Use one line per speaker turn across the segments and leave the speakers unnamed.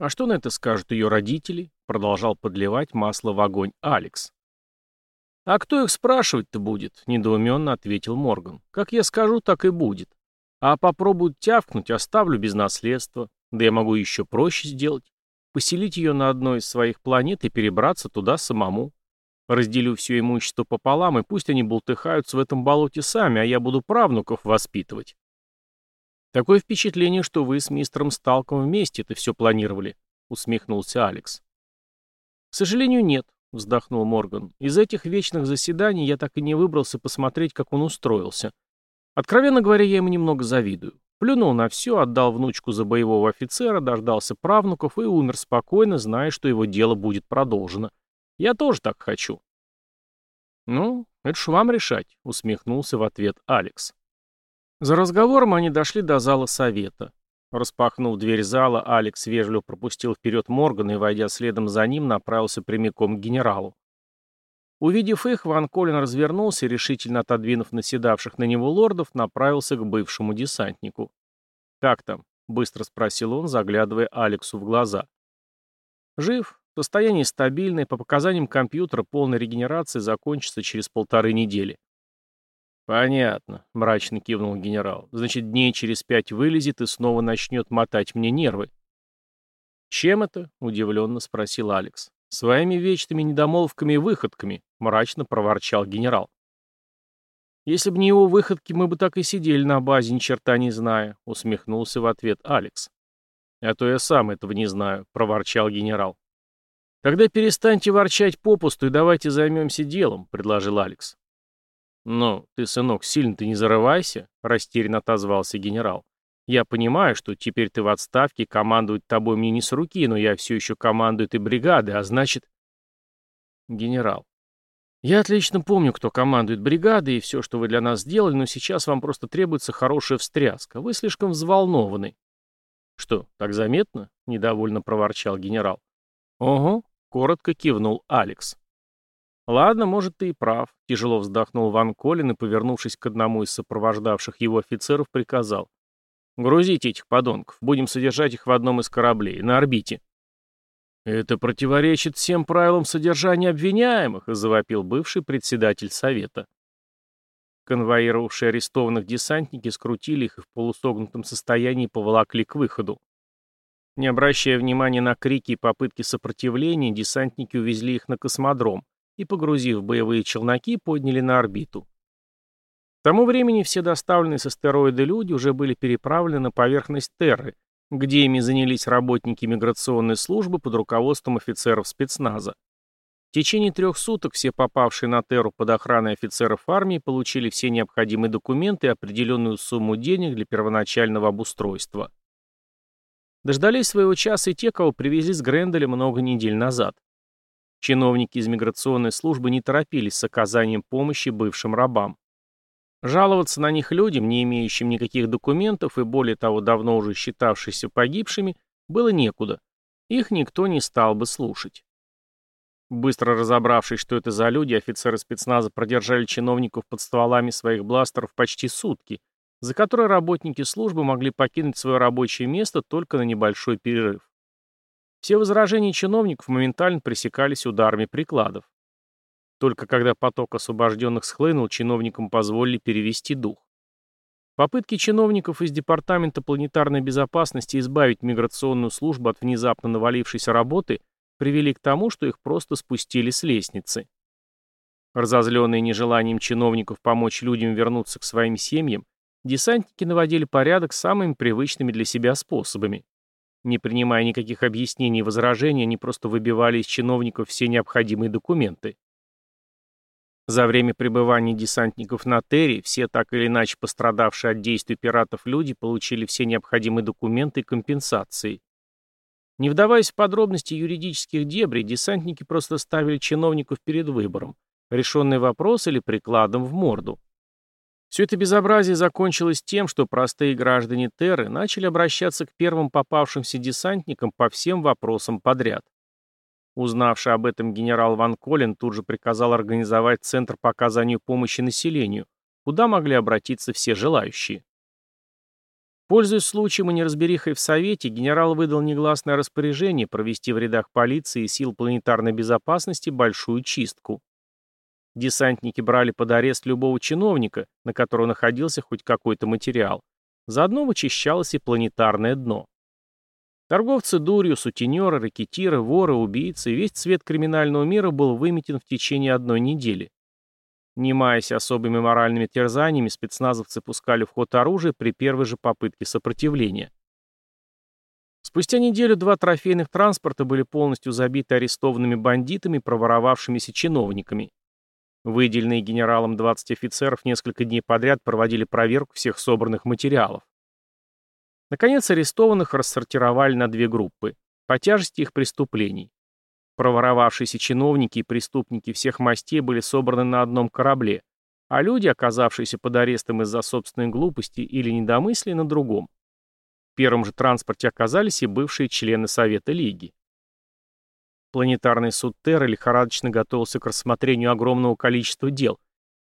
«А что на это скажут ее родители?» — продолжал подливать масло в огонь Алекс. «А кто их спрашивать-то будет?» — недоуменно ответил Морган. «Как я скажу, так и будет. А попробуют тявкнуть, оставлю без наследства. Да я могу еще проще сделать. Поселить ее на одной из своих планет и перебраться туда самому. Разделю все имущество пополам, и пусть они болтыхаются в этом болоте сами, а я буду правнуков воспитывать. Такое впечатление, что вы с мистером Сталком вместе это все планировали, усмехнулся Алекс. К сожалению, нет, вздохнул Морган. Из этих вечных заседаний я так и не выбрался посмотреть, как он устроился. Откровенно говоря, я ему немного завидую. Плюнул на все, отдал внучку за боевого офицера, дождался правнуков и умер спокойно, зная, что его дело будет продолжено. Я тоже так хочу. Ну, это ж вам решать, усмехнулся в ответ Алекс. За разговором они дошли до зала совета. Распахнув дверь зала, Алекс вежливо пропустил вперед Моргана и, войдя следом за ним, направился прямиком к генералу. Увидев их, Ван Колин развернулся и, решительно отодвинув наседавших на него лордов, направился к бывшему десантнику. «Как там?» — быстро спросил он, заглядывая Алексу в глаза. «Жив. Состояние стабильное. По показаниям компьютера полная регенерация закончится через полторы недели». «Понятно», — мрачно кивнул генерал. «Значит, дней через пять вылезет и снова начнет мотать мне нервы». «Чем это?» — удивленно спросил Алекс. «Своими вечными недомолвками и выходками», — мрачно проворчал генерал. «Если бы не его выходки, мы бы так и сидели на базе, ни черта не зная», — усмехнулся в ответ Алекс. «А то я сам этого не знаю», — проворчал генерал. «Тогда перестаньте ворчать попусту и давайте займемся делом», — предложил Алекс. «Ну, ты, сынок, сильно-то не зарывайся», — растерянно отозвался генерал. Я понимаю, что теперь ты в отставке, командовать тобой мне не с руки, но я все еще командую этой бригадой, а значит... Генерал. Я отлично помню, кто командует бригадой и все, что вы для нас сделали, но сейчас вам просто требуется хорошая встряска. Вы слишком взволнованы. Что, так заметно? Недовольно проворчал генерал. Ого, коротко кивнул Алекс. Ладно, может, ты и прав. Тяжело вздохнул Ван Колин и, повернувшись к одному из сопровождавших его офицеров, приказал. Грузите этих подонков. Будем содержать их в одном из кораблей, на орбите. Это противоречит всем правилам содержания обвиняемых, завопил бывший председатель совета. Конвоировавшие арестованных десантники скрутили их и в полусогнутом состоянии поволокли к выходу. Не обращая внимания на крики и попытки сопротивления, десантники увезли их на космодром и, погрузив боевые челноки, подняли на орбиту. К тому времени все доставленные с астероида люди уже были переправлены на поверхность Терры, где ими занялись работники миграционной службы под руководством офицеров спецназа. В течение трех суток все попавшие на Терру под охраной офицеров армии получили все необходимые документы и определенную сумму денег для первоначального обустройства. Дождались своего часа и те, кого привезли с Гренделя много недель назад. Чиновники из миграционной службы не торопились с оказанием помощи бывшим рабам. Жаловаться на них людям, не имеющим никаких документов и более того давно уже считавшихся погибшими, было некуда. Их никто не стал бы слушать. Быстро разобравшись, что это за люди, офицеры спецназа продержали чиновников под стволами своих бластеров почти сутки, за которые работники службы могли покинуть свое рабочее место только на небольшой перерыв. Все возражения чиновников моментально пресекались ударами прикладов. Только когда поток освобожденных схлынул, чиновникам позволили перевести дух. Попытки чиновников из Департамента планетарной безопасности избавить миграционную службу от внезапно навалившейся работы привели к тому, что их просто спустили с лестницы. Разозленные нежеланием чиновников помочь людям вернуться к своим семьям, десантники наводили порядок самыми привычными для себя способами. Не принимая никаких объяснений и возражений, они просто выбивали из чиновников все необходимые документы. За время пребывания десантников на Терри все так или иначе пострадавшие от действий пиратов люди получили все необходимые документы и компенсации. Не вдаваясь в подробности юридических дебрей, десантники просто ставили чиновников перед выбором, решенный вопрос или прикладом в морду. Все это безобразие закончилось тем, что простые граждане Терры начали обращаться к первым попавшимся десантникам по всем вопросам подряд. Узнавший об этом генерал Ван Колен тут же приказал организовать центр по оказанию помощи населению, куда могли обратиться все желающие. Пользуясь случаем и неразберихой в Совете, генерал выдал негласное распоряжение провести в рядах полиции и сил планетарной безопасности большую чистку. Десантники брали под арест любого чиновника, на которого находился хоть какой-то материал. Заодно вычищалось и планетарное дно. Торговцы дурью, сутенеры, ракетиры, воры, убийцы, весь цвет криминального мира был выметен в течение одной недели. Не маясь особыми моральными терзаниями, спецназовцы пускали в ход оружие при первой же попытке сопротивления. Спустя неделю два трофейных транспорта были полностью забиты арестованными бандитами, проворовавшимися чиновниками. Выделенные генералом 20 офицеров несколько дней подряд проводили проверку всех собранных материалов. Наконец, арестованных рассортировали на две группы по тяжести их преступлений. Проворовавшиеся чиновники и преступники всех мастей были собраны на одном корабле, а люди, оказавшиеся под арестом из-за собственной глупости или недомыслия, на другом. В первом же транспорте оказались и бывшие члены Совета Лиги. Планетарный суд Терра лихорадочно готовился к рассмотрению огромного количества дел,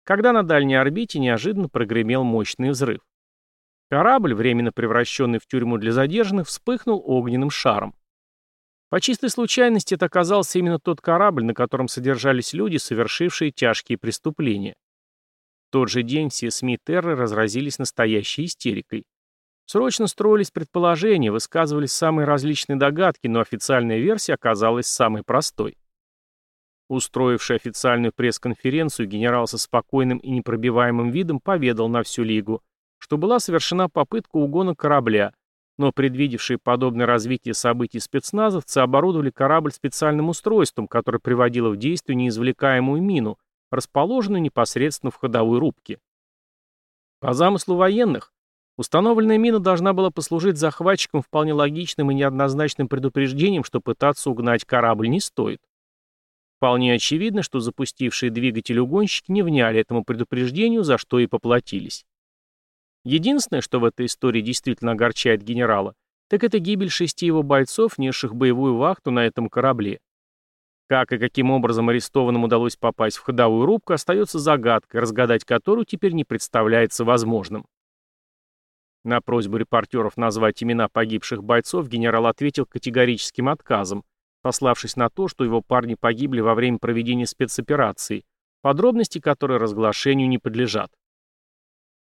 когда на дальней орбите неожиданно прогремел мощный взрыв. Корабль, временно превращенный в тюрьму для задержанных, вспыхнул огненным шаром. По чистой случайности это оказался именно тот корабль, на котором содержались люди, совершившие тяжкие преступления. В тот же день все СМИ Терры разразились настоящей истерикой. Срочно строились предположения, высказывались самые различные догадки, но официальная версия оказалась самой простой. Устроивший официальную пресс-конференцию, генерал со спокойным и непробиваемым видом поведал на всю Лигу – что была совершена попытка угона корабля, но предвидевшие подобное развитие событий спецназовцы оборудовали корабль специальным устройством, которое приводило в действие неизвлекаемую мину, расположенную непосредственно в ходовой рубке. По замыслу военных, установленная мина должна была послужить захватчикам вполне логичным и неоднозначным предупреждением, что пытаться угнать корабль не стоит. Вполне очевидно, что запустившие двигатель угонщики не вняли этому предупреждению, за что и поплатились. Единственное, что в этой истории действительно огорчает генерала, так это гибель шести его бойцов, несших боевую вахту на этом корабле. Как и каким образом арестованным удалось попасть в ходовую рубку, остается загадкой, разгадать которую теперь не представляется возможным. На просьбу репортеров назвать имена погибших бойцов генерал ответил категорическим отказом, пославшись на то, что его парни погибли во время проведения спецоперации, подробности которой разглашению не подлежат.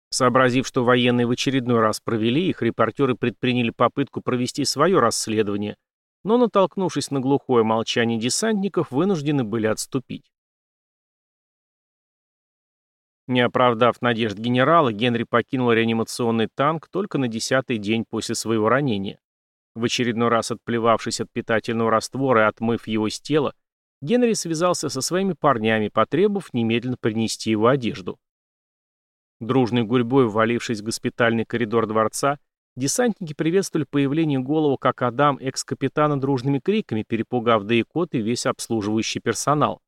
Сообразив, что военные в очередной раз провели их, репортеры предприняли попытку провести свое расследование, но, натолкнувшись на глухое молчание десантников, вынуждены были отступить. Не оправдав надежд генерала, Генри покинул реанимационный танк только на десятый день после своего ранения. В очередной раз отплевавшись от питательного раствора и отмыв его с тела, Генри связался со своими парнями, потребовав немедленно принести его одежду. Дружной гурьбой, ввалившись в госпитальный коридор дворца, десантники приветствовали появление голову как Адам экс-капитана дружными криками, перепугав Дейкот и весь обслуживающий персонал.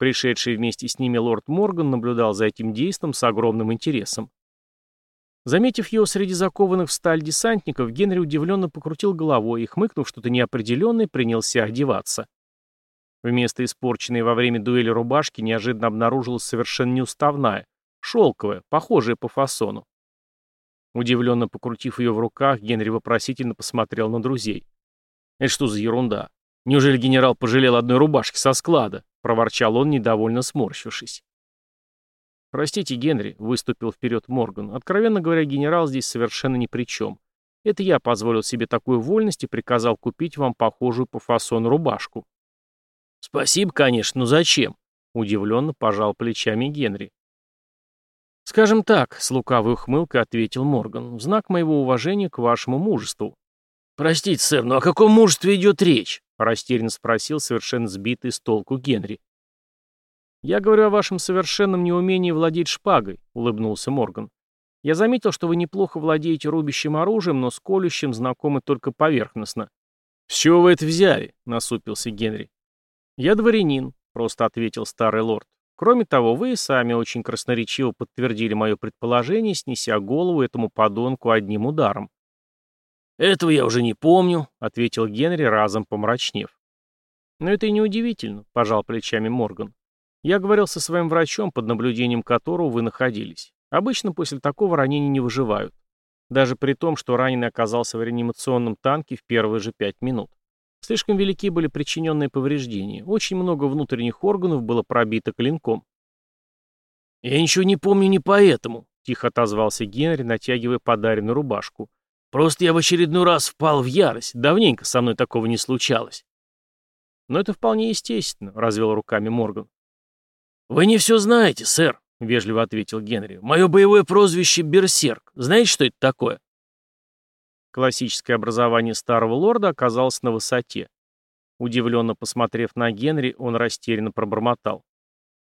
Пришедший вместе с ними лорд Морган наблюдал за этим действом с огромным интересом. Заметив его среди закованных в сталь десантников, Генри удивленно покрутил головой и, хмыкнув что-то неопределенное, принялся одеваться. Вместо испорченной во время дуэли рубашки неожиданно обнаружилась совершенно неуставная, Шелковая, похожая по фасону. Удивленно покрутив ее в руках, Генри вопросительно посмотрел на друзей. «Это что за ерунда? Неужели генерал пожалел одной рубашки со склада?» — проворчал он, недовольно сморщившись. «Простите, Генри», — выступил вперед Морган. «Откровенно говоря, генерал здесь совершенно ни при чем. Это я позволил себе такую вольность и приказал купить вам похожую по фасону рубашку». «Спасибо, конечно, но зачем?» — удивленно пожал плечами Генри. «Скажем так», — с лукавой ухмылкой ответил Морган, — «в знак моего уважения к вашему мужеству». «Простите, сэр, но о каком мужестве идет речь?» — растерянно спросил совершенно сбитый с толку Генри. «Я говорю о вашем совершенном неумении владеть шпагой», — улыбнулся Морган. «Я заметил, что вы неплохо владеете рубящим оружием, но с колющим знакомы только поверхностно». «С чего вы это взяли?» — насупился Генри. «Я дворянин», — просто ответил старый лорд. Кроме того, вы сами очень красноречиво подтвердили мое предположение, снеся голову этому подонку одним ударом. «Этого я уже не помню», — ответил Генри, разом помрачнев. «Но это и не удивительно», — пожал плечами Морган. «Я говорил со своим врачом, под наблюдением которого вы находились. Обычно после такого ранения не выживают. Даже при том, что раненый оказался в реанимационном танке в первые же пять минут. Слишком велики были причиненные повреждения. Очень много внутренних органов было пробито клинком. «Я ничего не помню не поэтому», — тихо отозвался Генри, натягивая подаренную рубашку. «Просто я в очередной раз впал в ярость. Давненько со мной такого не случалось». «Но это вполне естественно», — развел руками Морган. «Вы не все знаете, сэр», — вежливо ответил Генри. «Мое боевое прозвище — Берсерк. Знаете, что это такое?» Классическое образование старого лорда оказалось на высоте. Удивленно посмотрев на Генри, он растерянно пробормотал.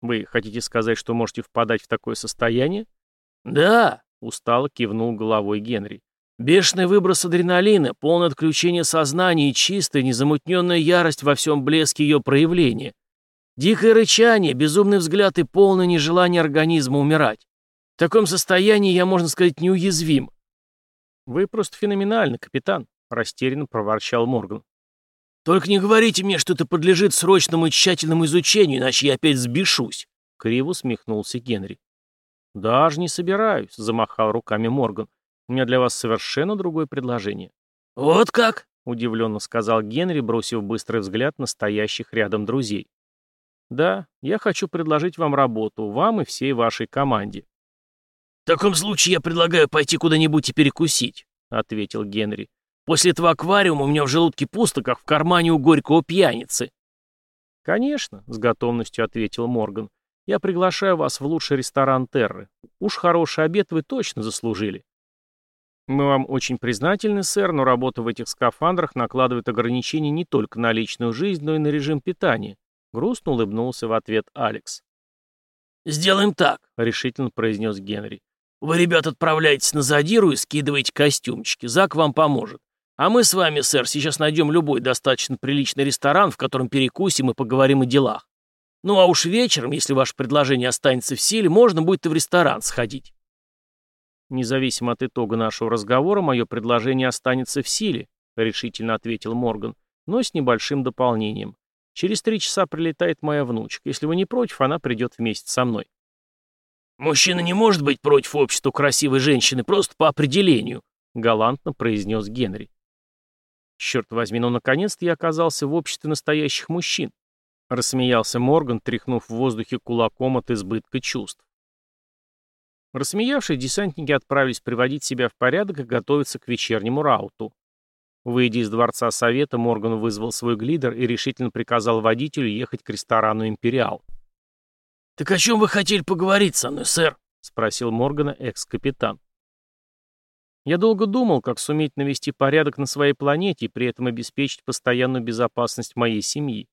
«Вы хотите сказать, что можете впадать в такое состояние?» «Да», — устало кивнул головой Генри. «Бешеный выброс адреналина, полное отключение сознания и чистая, незамутненная ярость во всем блеске ее проявления. Дикое рычание, безумный взгляд и полное нежелание организма умирать. В таком состоянии я, можно сказать, неуязвим. «Вы просто феноменальны, капитан», — растерянно проворчал Морган. «Только не говорите мне, что это подлежит срочному и тщательному изучению, иначе я опять сбешусь», — криво усмехнулся Генри. «Даже не собираюсь», — замахал руками Морган. «У меня для вас совершенно другое предложение». «Вот как?» — удивленно сказал Генри, бросив быстрый взгляд на стоящих рядом друзей. «Да, я хочу предложить вам работу, вам и всей вашей команде». «В таком случае я предлагаю пойти куда-нибудь и перекусить», — ответил Генри. «После этого аквариума у меня в желудке пусто, как в кармане у горького пьяницы». «Конечно», — с готовностью ответил Морган. «Я приглашаю вас в лучший ресторан Терры. Уж хороший обед вы точно заслужили». «Мы вам очень признательны, сэр, но работа в этих скафандрах накладывает ограничения не только на личную жизнь, но и на режим питания. Грустно улыбнулся в ответ Алекс. «Сделаем так», — решительно произнес Генри. «Вы, ребят, отправляйтесь на задиру и скидывайте костюмчики. Зак вам поможет. А мы с вами, сэр, сейчас найдем любой достаточно приличный ресторан, в котором перекусим и поговорим о делах. Ну а уж вечером, если ваше предложение останется в силе, можно будет и в ресторан сходить». «Независимо от итога нашего разговора, мое предложение останется в силе», — решительно ответил Морган, но с небольшим дополнением. Через три часа прилетает моя внучка. Если вы не против, она придет вместе со мной. «Мужчина не может быть против общества красивой женщины просто по определению», — галантно произнес Генри. «Черт возьми, ну наконец-то я оказался в обществе настоящих мужчин», — рассмеялся Морган, тряхнув в воздухе кулаком от избытка чувств. Рассмеявшись, десантники отправились приводить себя в порядок и готовиться к вечернему рауту. Выйдя из Дворца Совета, Морган вызвал свой глидер и решительно приказал водителю ехать к ресторану «Империал». «Так о чем вы хотели поговорить со мной, сэр?» — спросил Моргана экс-капитан. Я долго думал, как суметь навести порядок на своей планете и при этом обеспечить постоянную безопасность моей семьи.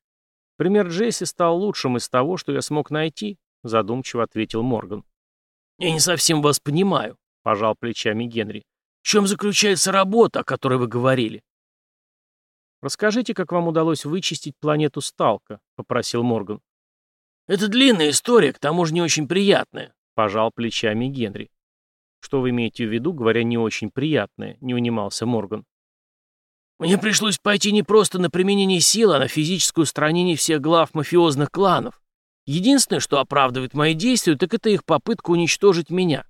Пример Джесси стал лучшим из того, что я смог найти, задумчиво ответил Морган. «Я не совсем вас понимаю», — пожал плечами Генри. В чем заключается работа, о которой вы говорили? Расскажите, как вам удалось вычистить планету Сталка, попросил Морган. Это длинная история, к тому же не очень приятная, пожал плечами Генри. Что вы имеете в виду, говоря не очень приятное, не унимался Морган. Мне пришлось пойти не просто на применение силы, а на физическое устранение всех глав мафиозных кланов. Единственное, что оправдывает мои действия, так это их попытка уничтожить меня.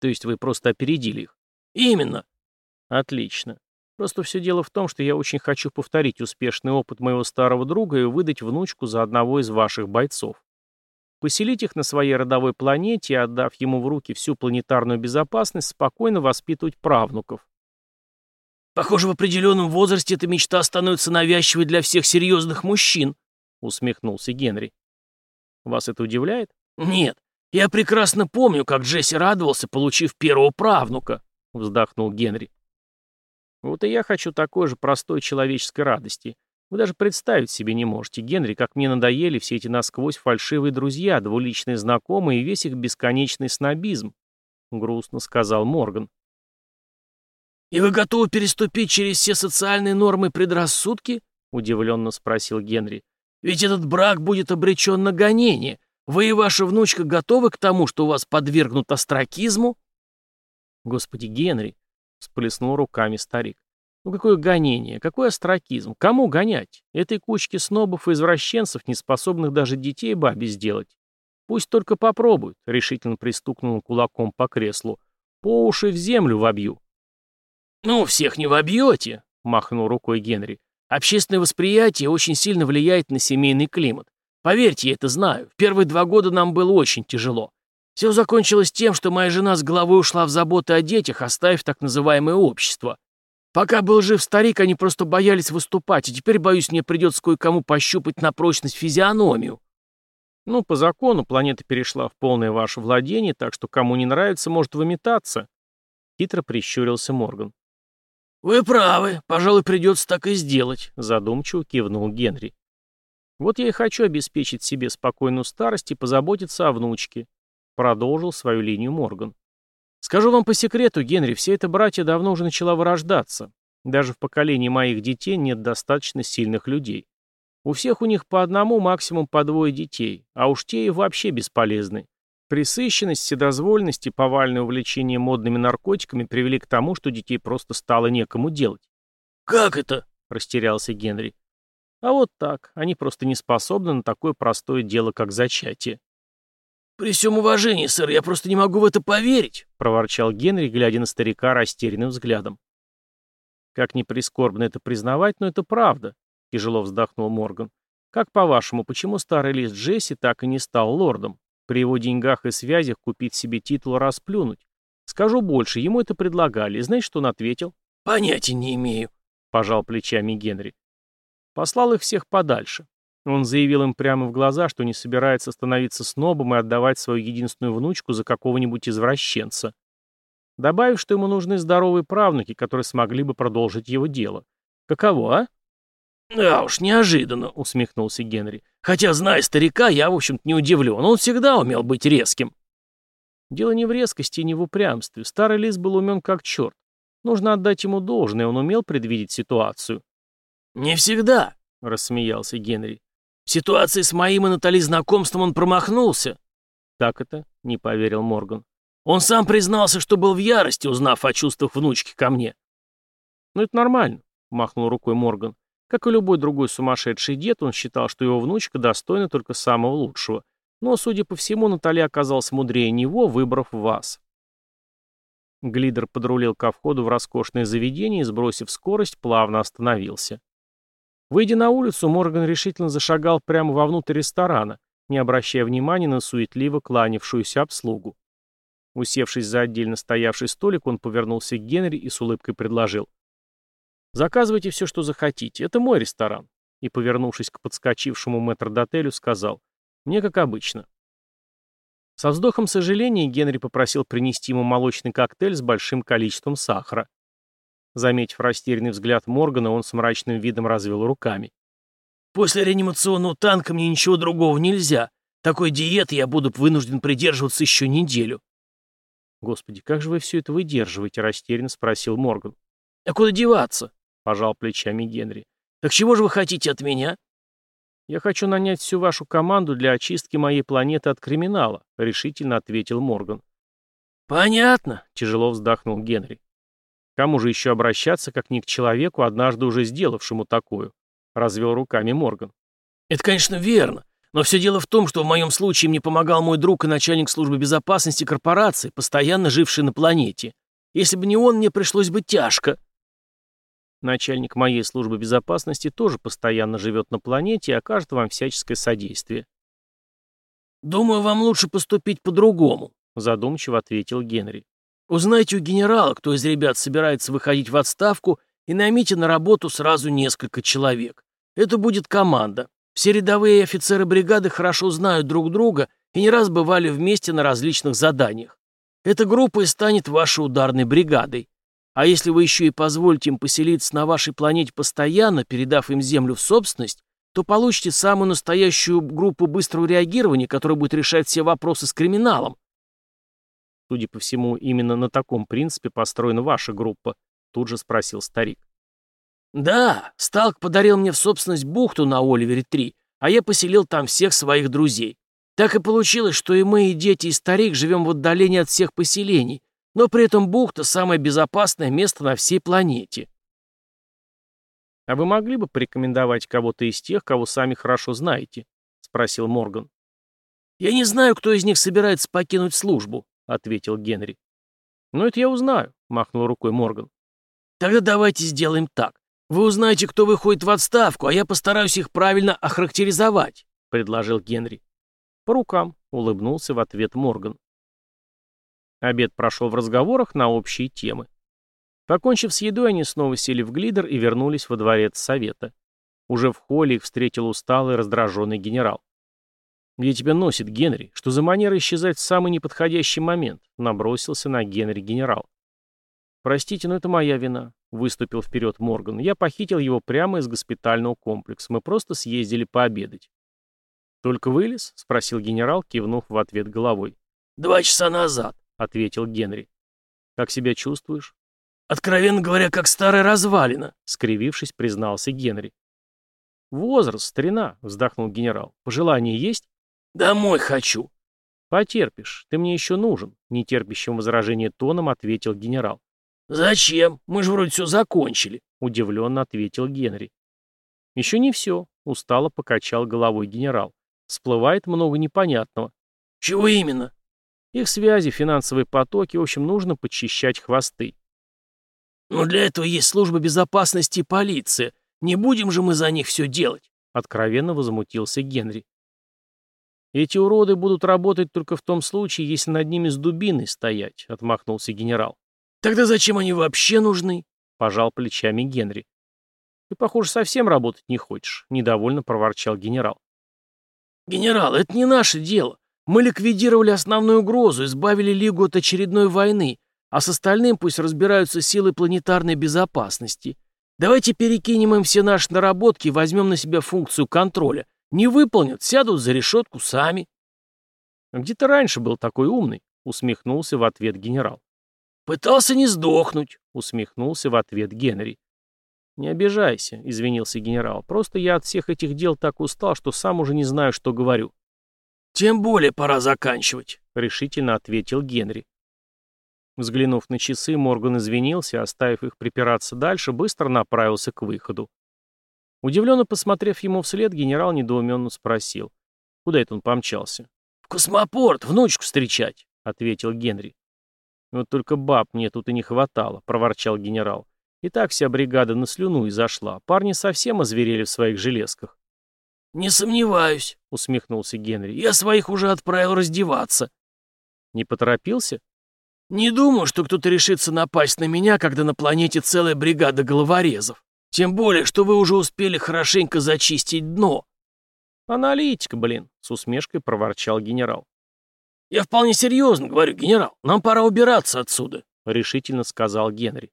То есть вы просто опередили их. Именно. Отлично. Просто все дело в том, что я очень хочу повторить успешный опыт моего старого друга и выдать внучку за одного из ваших бойцов. Поселить их на своей родовой планете и, отдав ему в руки всю планетарную безопасность, спокойно воспитывать правнуков. «Похоже, в определенном возрасте эта мечта становится навязчивой для всех серьезных мужчин», — усмехнулся Генри. «Вас это удивляет?» «Нет. Я прекрасно помню, как Джесси радовался, получив первого правнука», — вздохнул Генри. «Вот и я хочу такой же простой человеческой радости. Вы даже представить себе не можете, Генри, как мне надоели все эти насквозь фальшивые друзья, двуличные знакомые и весь их бесконечный снобизм», — грустно сказал Морган. «И вы готовы переступить через все социальные нормы и предрассудки?» — удивленно спросил Генри. «Ведь этот брак будет обречен на гонение. Вы и ваша внучка готовы к тому, что вас подвергнут остракизму?» «Господи, Генри!» — сплеснул руками старик. «Ну какое гонение, какой остракизм? Кому гонять? Этой кучке снобов и извращенцев, не способных даже детей бабе сделать. Пусть только попробуют», — решительно пристукнул кулаком по креслу. по уши в землю вобью».
«Ну, всех не вобьете», — махнул рукой Генри. «Общественное восприятие очень сильно влияет на семейный климат. Поверьте, я это знаю. В первые два года нам было очень тяжело. Все закончилось тем, что моя жена с головой ушла в заботы о детях, оставив так называемое общество. Пока был жив старик, они просто боялись выступать, и теперь, боюсь, мне придется кое-кому пощупать на прочность физиономию.
Ну, по закону планета перешла в полное ваше владение, так что кому не нравится, может выметаться. Хитро прищурился Морган.
«Вы правы, пожалуй, придется так и сделать», —
задумчиво кивнул Генри. «Вот я и хочу обеспечить себе спокойную старость и позаботиться о внучке», — продолжил свою линию Морган. Скажу вам по секрету, Генри, все это братья давно уже начала вырождаться. Даже в поколении моих детей нет достаточно сильных людей. У всех у них по одному, максимум по двое детей, а уж те и вообще бесполезны. Присыщенность, вседозволенность и повальное увлечение модными наркотиками привели к тому, что детей просто стало некому делать.
«Как это?»
– растерялся Генри. А вот так, они просто не способны на такое простое дело, как зачатие.
«При всем уважении, сэр, я просто не могу в это поверить», —
проворчал Генри, глядя на старика растерянным взглядом. «Как ни прискорбно это признавать, но это правда», — тяжело вздохнул Морган. «Как по-вашему, почему старый лист Джесси так и не стал лордом? При его деньгах и связях купить себе титул расплюнуть? Скажу больше, ему это предлагали, и знаешь, что он ответил?»
«Понятия не имею», —
пожал плечами Генри. Послал их всех подальше. Он заявил им прямо в глаза, что не собирается становиться снобом и отдавать свою единственную внучку за какого-нибудь извращенца. Добавив, что ему нужны здоровые правнуки, которые смогли бы продолжить его дело. Каково, а?
«Да уж, неожиданно», — усмехнулся Генри. «Хотя, зная старика, я, в общем-то, не удивлен. Он всегда умел быть резким».
Дело не в резкости и не в упрямстве. Старый лис был умен как черт. Нужно отдать ему должное, он умел предвидеть ситуацию.
«Не всегда», — рассмеялся Генри. В ситуации с моим и Натали знакомством он промахнулся.
Так это? Не поверил Морган.
Он сам признался, что был в ярости, узнав о чувствах внучки ко мне.
Ну это нормально, махнул рукой Морган. Как и любой другой сумасшедший дед, он считал, что его внучка достойна только самого лучшего. Но, судя по всему, Наталья оказалась мудрее него, выбрав вас. Глидер подрулил ко входу в роскошное заведение и, сбросив скорость, плавно остановился. Выйдя на улицу, Морган решительно зашагал прямо вовнутрь ресторана, не обращая внимания на суетливо кланявшуюся обслугу. Усевшись за отдельно стоявший столик, он повернулся к Генри и с улыбкой предложил. «Заказывайте все, что захотите. Это мой ресторан». И, повернувшись к подскочившему метрдотелю, сказал. «Мне как обычно». Со вздохом сожаления Генри попросил принести ему молочный коктейль с большим количеством сахара. Заметив растерянный взгляд Моргана, он с мрачным видом развел руками.
«После реанимационного танка мне ничего другого нельзя. Такой диеты я буду вынужден придерживаться еще неделю».
«Господи, как же вы все это выдерживаете?» — растерянно спросил Морган.
«А куда деваться?»
— пожал плечами Генри.
«Так чего же вы хотите от меня?»
«Я хочу нанять всю вашу команду для очистки моей планеты от криминала», — решительно ответил Морган.
«Понятно», —
тяжело вздохнул Генри. Кому же еще обращаться, как не к человеку, однажды уже сделавшему такую? Развел руками Морган.
Это, конечно, верно. Но все дело в том, что в моем случае мне помогал мой друг и начальник службы безопасности корпорации, постоянно живший на планете. Если бы не он, мне пришлось бы тяжко.
Начальник моей службы безопасности тоже постоянно живет на планете и окажет вам всяческое содействие.
«Думаю, вам лучше поступить по-другому», — задумчиво ответил Генри. Узнайте у генерала, кто из ребят собирается выходить в отставку, и наймите на работу сразу несколько человек. Это будет команда. Все рядовые офицеры бригады хорошо знают друг друга и не раз бывали вместе на различных заданиях. Эта группа и станет вашей ударной бригадой. А если вы еще и позволите им поселиться на вашей планете постоянно, передав им землю в собственность, то получите самую настоящую группу быстрого реагирования, которая будет решать все вопросы с криминалом.
Судя по всему, именно на таком принципе построена ваша группа, тут же спросил старик.
Да, Сталк подарил мне в собственность бухту на Оливере-3, а я поселил там всех своих друзей. Так и получилось, что и мы, и дети, и старик живем в отдалении от всех поселений, но при этом бухта – самое безопасное место на всей планете.
«А вы могли бы порекомендовать кого-то из тех, кого сами хорошо знаете?» — спросил Морган.
«Я не знаю, кто из них собирается покинуть службу», — ответил Генри.
«Ну, это я узнаю», — махнул рукой Морган.
«Тогда давайте сделаем так. Вы узнаете, кто выходит в отставку, а я постараюсь их правильно охарактеризовать», — предложил Генри.
«По рукам», — улыбнулся в ответ Морган. Обед прошел в разговорах на общие темы. Покончив с едой, они снова сели в глидер и вернулись во дворец совета. Уже в холле их встретил усталый раздраженный генерал. «Где тебя носит, Генри? Что за манера исчезать в самый неподходящий момент?» Набросился на Генри генерал. «Простите, но это моя вина», — выступил вперед Морган. «Я похитил его прямо из госпитального комплекса. Мы просто съездили пообедать». «Только вылез?» — спросил генерал, кивнув в ответ головой.
«Два часа назад», — ответил Генри.
«Как себя чувствуешь?»
«Откровенно говоря, как старая развалина», —
скривившись, признался Генри. «Возраст, старина», — вздохнул генерал. «Пожелание есть?»
«Домой хочу».
«Потерпишь, ты мне еще нужен», — нетерпящим возражения тоном ответил генерал.
«Зачем? Мы же вроде все закончили», —
удивленно ответил Генри. «Еще не все», — устало покачал головой генерал. «Всплывает много непонятного».
«Чего именно?»
«Их связи, финансовые потоки, в общем, нужно подчищать хвосты».
«Но для этого есть служба безопасности и полиция. Не будем же мы за них все делать», —
откровенно возмутился Генри. «Эти уроды будут работать только в том случае, если над ними с дубиной стоять», — отмахнулся генерал.
«Тогда зачем они вообще нужны?»
— пожал плечами Генри. «Ты, похоже, совсем работать не хочешь», — недовольно проворчал генерал.
«Генерал, это не наше дело. Мы ликвидировали основную угрозу, избавили Лигу от очередной войны, а с остальным пусть разбираются силы планетарной безопасности. Давайте перекинем им все наши наработки и возьмем на себя функцию контроля. Не выполнят, сядут за решетку сами.
«Где ты раньше был такой умный?» — усмехнулся в ответ генерал.
«Пытался не сдохнуть», — усмехнулся в ответ Генри.
«Не обижайся», — извинился генерал. «Просто я от всех этих дел так устал, что сам уже не знаю, что говорю».
«Тем более пора заканчивать», —
решительно ответил Генри. Взглянув на часы, Морган извинился, оставив их припираться дальше, быстро направился к выходу. Удивленно посмотрев ему вслед, генерал недоуменно спросил. Куда это он помчался?
«В космопорт, внучку встречать», — ответил Генри.
«Вот только баб мне тут и не хватало», — проворчал генерал. И так вся бригада на слюну изошла. Парни совсем озверели в своих железках.
«Не сомневаюсь», — усмехнулся Генри. «Я своих уже отправил раздеваться».
«Не поторопился?»
«Не думаю, что кто-то решится напасть на меня, когда на планете целая бригада головорезов». Тем более, что вы уже успели хорошенько зачистить дно.
Аналитика, блин, с усмешкой проворчал генерал.
Я вполне серьезно говорю, генерал, нам пора убираться отсюда,
решительно сказал Генри.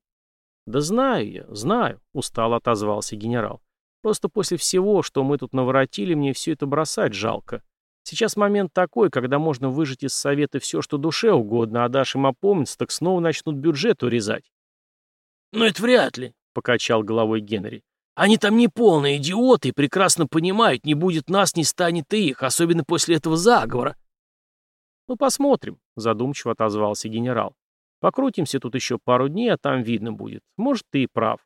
Да знаю я, знаю, устало отозвался генерал. Просто после всего, что мы тут наворотили, мне все это бросать жалко. Сейчас момент такой, когда можно выжать из совета все, что душе угодно, а дашь им опомниться, так снова начнут бюджет урезать.
Но это вряд ли, — покачал головой Генри. «Они там не полные идиоты и прекрасно понимают, не будет нас, не станет и их, особенно после этого заговора».
«Ну, посмотрим», — задумчиво отозвался генерал. «Покрутимся тут еще пару дней, а там видно будет. Может, ты и прав».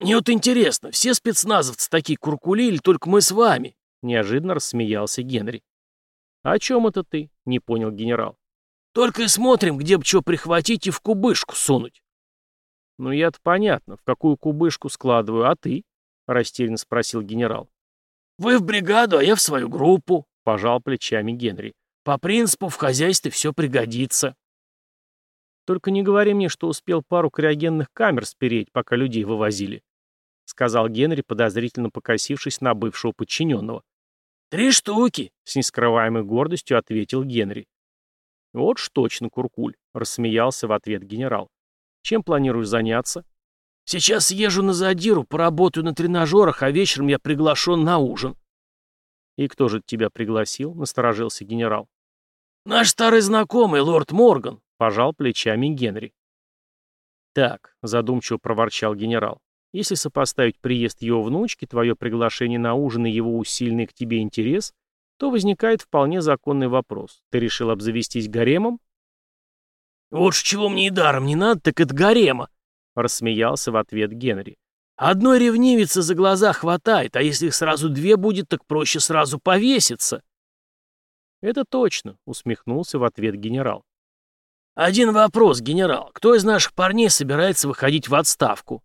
«Мне вот интересно, все спецназовцы такие куркули или только мы с вами?» — неожиданно рассмеялся Генри.
«О чем это ты?» — не понял генерал.
«Только и смотрим, где бы что прихватить и в кубышку сунуть».
«Ну, я-то понятно, в какую кубышку складываю, а ты?» — растерянно спросил генерал.
«Вы в бригаду, а я в свою группу», —
пожал плечами Генри.
«По принципу, в хозяйстве все пригодится».
«Только не говори мне, что успел пару криогенных камер спереть, пока людей вывозили», — сказал Генри, подозрительно покосившись на бывшего подчиненного.
«Три штуки», —
с нескрываемой гордостью ответил Генри. «Вот ж точно, Куркуль», — рассмеялся в ответ генерал. Чем планируешь заняться?
Сейчас съезжу на задиру, поработаю на тренажерах, а вечером я приглашен на ужин.
И кто же тебя пригласил? Насторожился генерал.
Наш старый знакомый, лорд Морган,
пожал плечами Генри. Так, задумчиво проворчал генерал. Если сопоставить приезд его внучки, твое приглашение на ужин и его усиленный к тебе интерес, то возникает вполне законный вопрос. Ты решил обзавестись гаремом?
«Вот чего мне и даром не надо, так это гарема!» — рассмеялся в ответ Генри. «Одной ревнивицы за глаза хватает, а если их сразу две будет, так проще сразу повеситься».
«Это точно», — усмехнулся в ответ генерал.
«Один вопрос, генерал. Кто из наших парней собирается выходить в отставку?»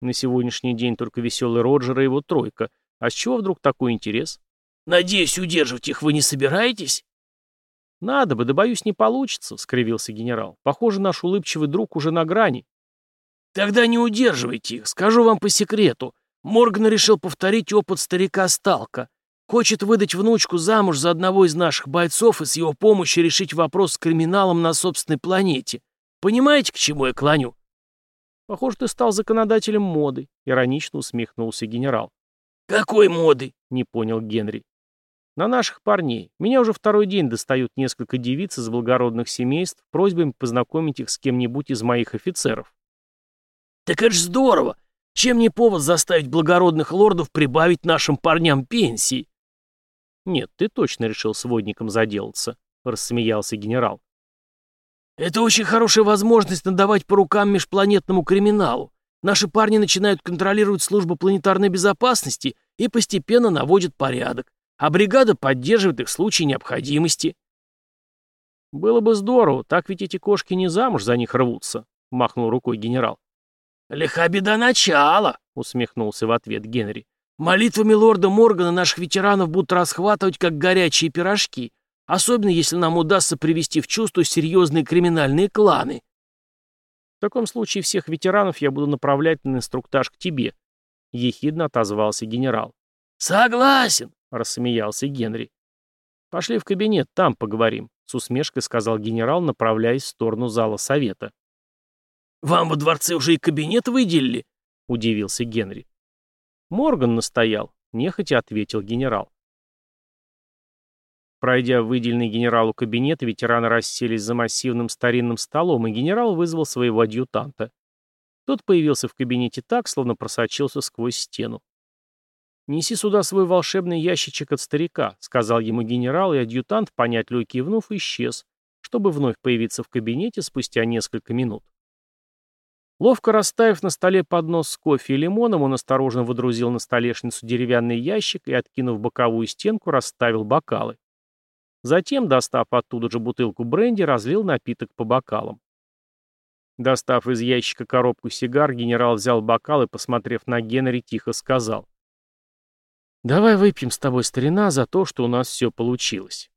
На сегодняшний день только веселый Роджер и его тройка. А с чего вдруг такой интерес?
«Надеюсь, удерживать их вы не собираетесь?»
«Надо бы, да боюсь, не получится», — скривился генерал. «Похоже, наш улыбчивый друг уже на грани».
«Тогда не удерживайте их. Скажу вам по секрету. Морган решил повторить опыт старика Сталка. Хочет выдать внучку замуж за одного из наших бойцов и с его помощью решить вопрос с криминалом на собственной планете. Понимаете, к чему я клоню?»
«Похоже, ты стал законодателем моды», — иронично усмехнулся генерал.
«Какой моды?»
— не понял Генри. На наших парней. Меня уже второй день достают несколько девиц из благородных семейств просьбами познакомить их с кем-нибудь из моих офицеров.
Так это ж здорово! Чем не повод заставить благородных лордов прибавить нашим парням пенсии?
Нет, ты точно решил сводником заделаться, рассмеялся генерал.
Это очень хорошая возможность надавать по рукам межпланетному криминалу. Наши парни начинают контролировать службу планетарной безопасности и постепенно наводят порядок а бригада поддерживает их в случае необходимости.
«Было бы здорово, так ведь эти кошки не замуж за них рвутся», — махнул рукой генерал.
«Лиха беда начала», — усмехнулся в ответ Генри. «Молитвами лорда Моргана наших ветеранов будут расхватывать, как горячие пирожки, особенно если нам удастся привести в чувство серьезные криминальные кланы».
«В таком случае всех ветеранов я буду направлять на инструктаж к тебе», — ехидно отозвался генерал.
«Согласен», —
рассмеялся Генри. «Пошли в кабинет, там поговорим», — с усмешкой сказал генерал, направляясь в сторону зала совета.
«Вам во дворце уже и кабинет выделили?» — удивился Генри.
«Морган настоял», — нехотя ответил генерал. Пройдя в выделенный генералу кабинет, ветераны расселись за массивным старинным столом, и генерал вызвал своего адъютанта. Тот появился в кабинете так, словно просочился сквозь стену. «Неси сюда свой волшебный ящичек от старика», — сказал ему генерал, и адъютант, понятливо кивнув, исчез, чтобы вновь появиться в кабинете спустя несколько минут. Ловко расставив на столе поднос с кофе и лимоном, он осторожно выдрузил на столешницу деревянный ящик и, откинув боковую стенку, расставил бокалы. Затем, достав оттуда же бутылку бренди, разлил напиток по бокалам. Достав из ящика коробку сигар, генерал взял бокал и, посмотрев на Генри, тихо сказал. Давай выпьем с тобой, старина, за то, что у нас все получилось.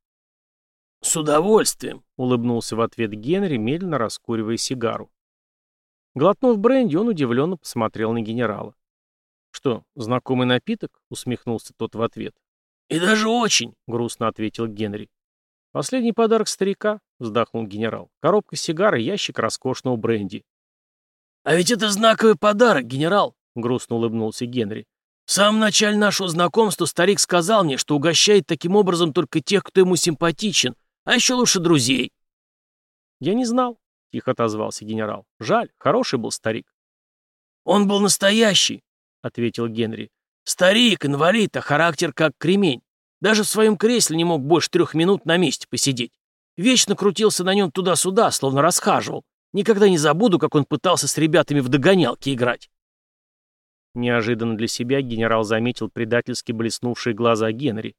С удовольствием,
улыбнулся в ответ Генри, медленно раскуривая сигару. Глотнув бренди, он удивленно посмотрел на генерала. «Что, знакомый напиток?» — усмехнулся тот в ответ.
«И даже очень», —
грустно ответил Генри. «Последний подарок старика», — вздохнул генерал. «Коробка сигар и ящик роскошного бренди».
«А ведь это знаковый подарок, генерал», — грустно улыбнулся Генри. В самом начале нашего знакомства старик сказал мне, что угощает таким образом только тех, кто ему симпатичен, а еще лучше друзей.
«Я не знал», — тихо отозвался генерал. «Жаль, хороший был старик».
«Он был настоящий», — ответил Генри. «Старик, инвалид, а характер как кремень. Даже в своем кресле не мог больше трех минут на месте посидеть. Вечно крутился на нем туда-сюда, словно расхаживал. Никогда не забуду, как он пытался с ребятами в догонялки играть.
Неожиданно для себя генерал заметил предательски блеснувшие глаза Генри.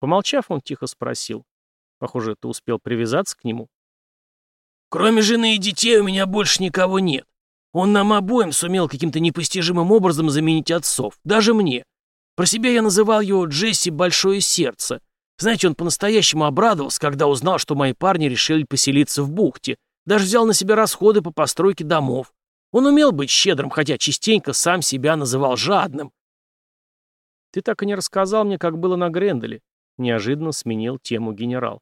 Помолчав, он тихо спросил. «Похоже, ты успел привязаться к нему?»
«Кроме жены и детей у меня больше никого нет. Он нам обоим сумел каким-то непостижимым образом заменить отцов, даже мне. Про себя я называл его Джесси Большое Сердце. Знаете, он по-настоящему обрадовался, когда узнал, что мои парни решили поселиться в бухте. Даже взял на себя расходы по постройке домов. Он умел быть щедрым, хотя частенько сам себя называл жадным.
«Ты так и не рассказал мне, как было на Гренделе», — неожиданно сменил тему генерал.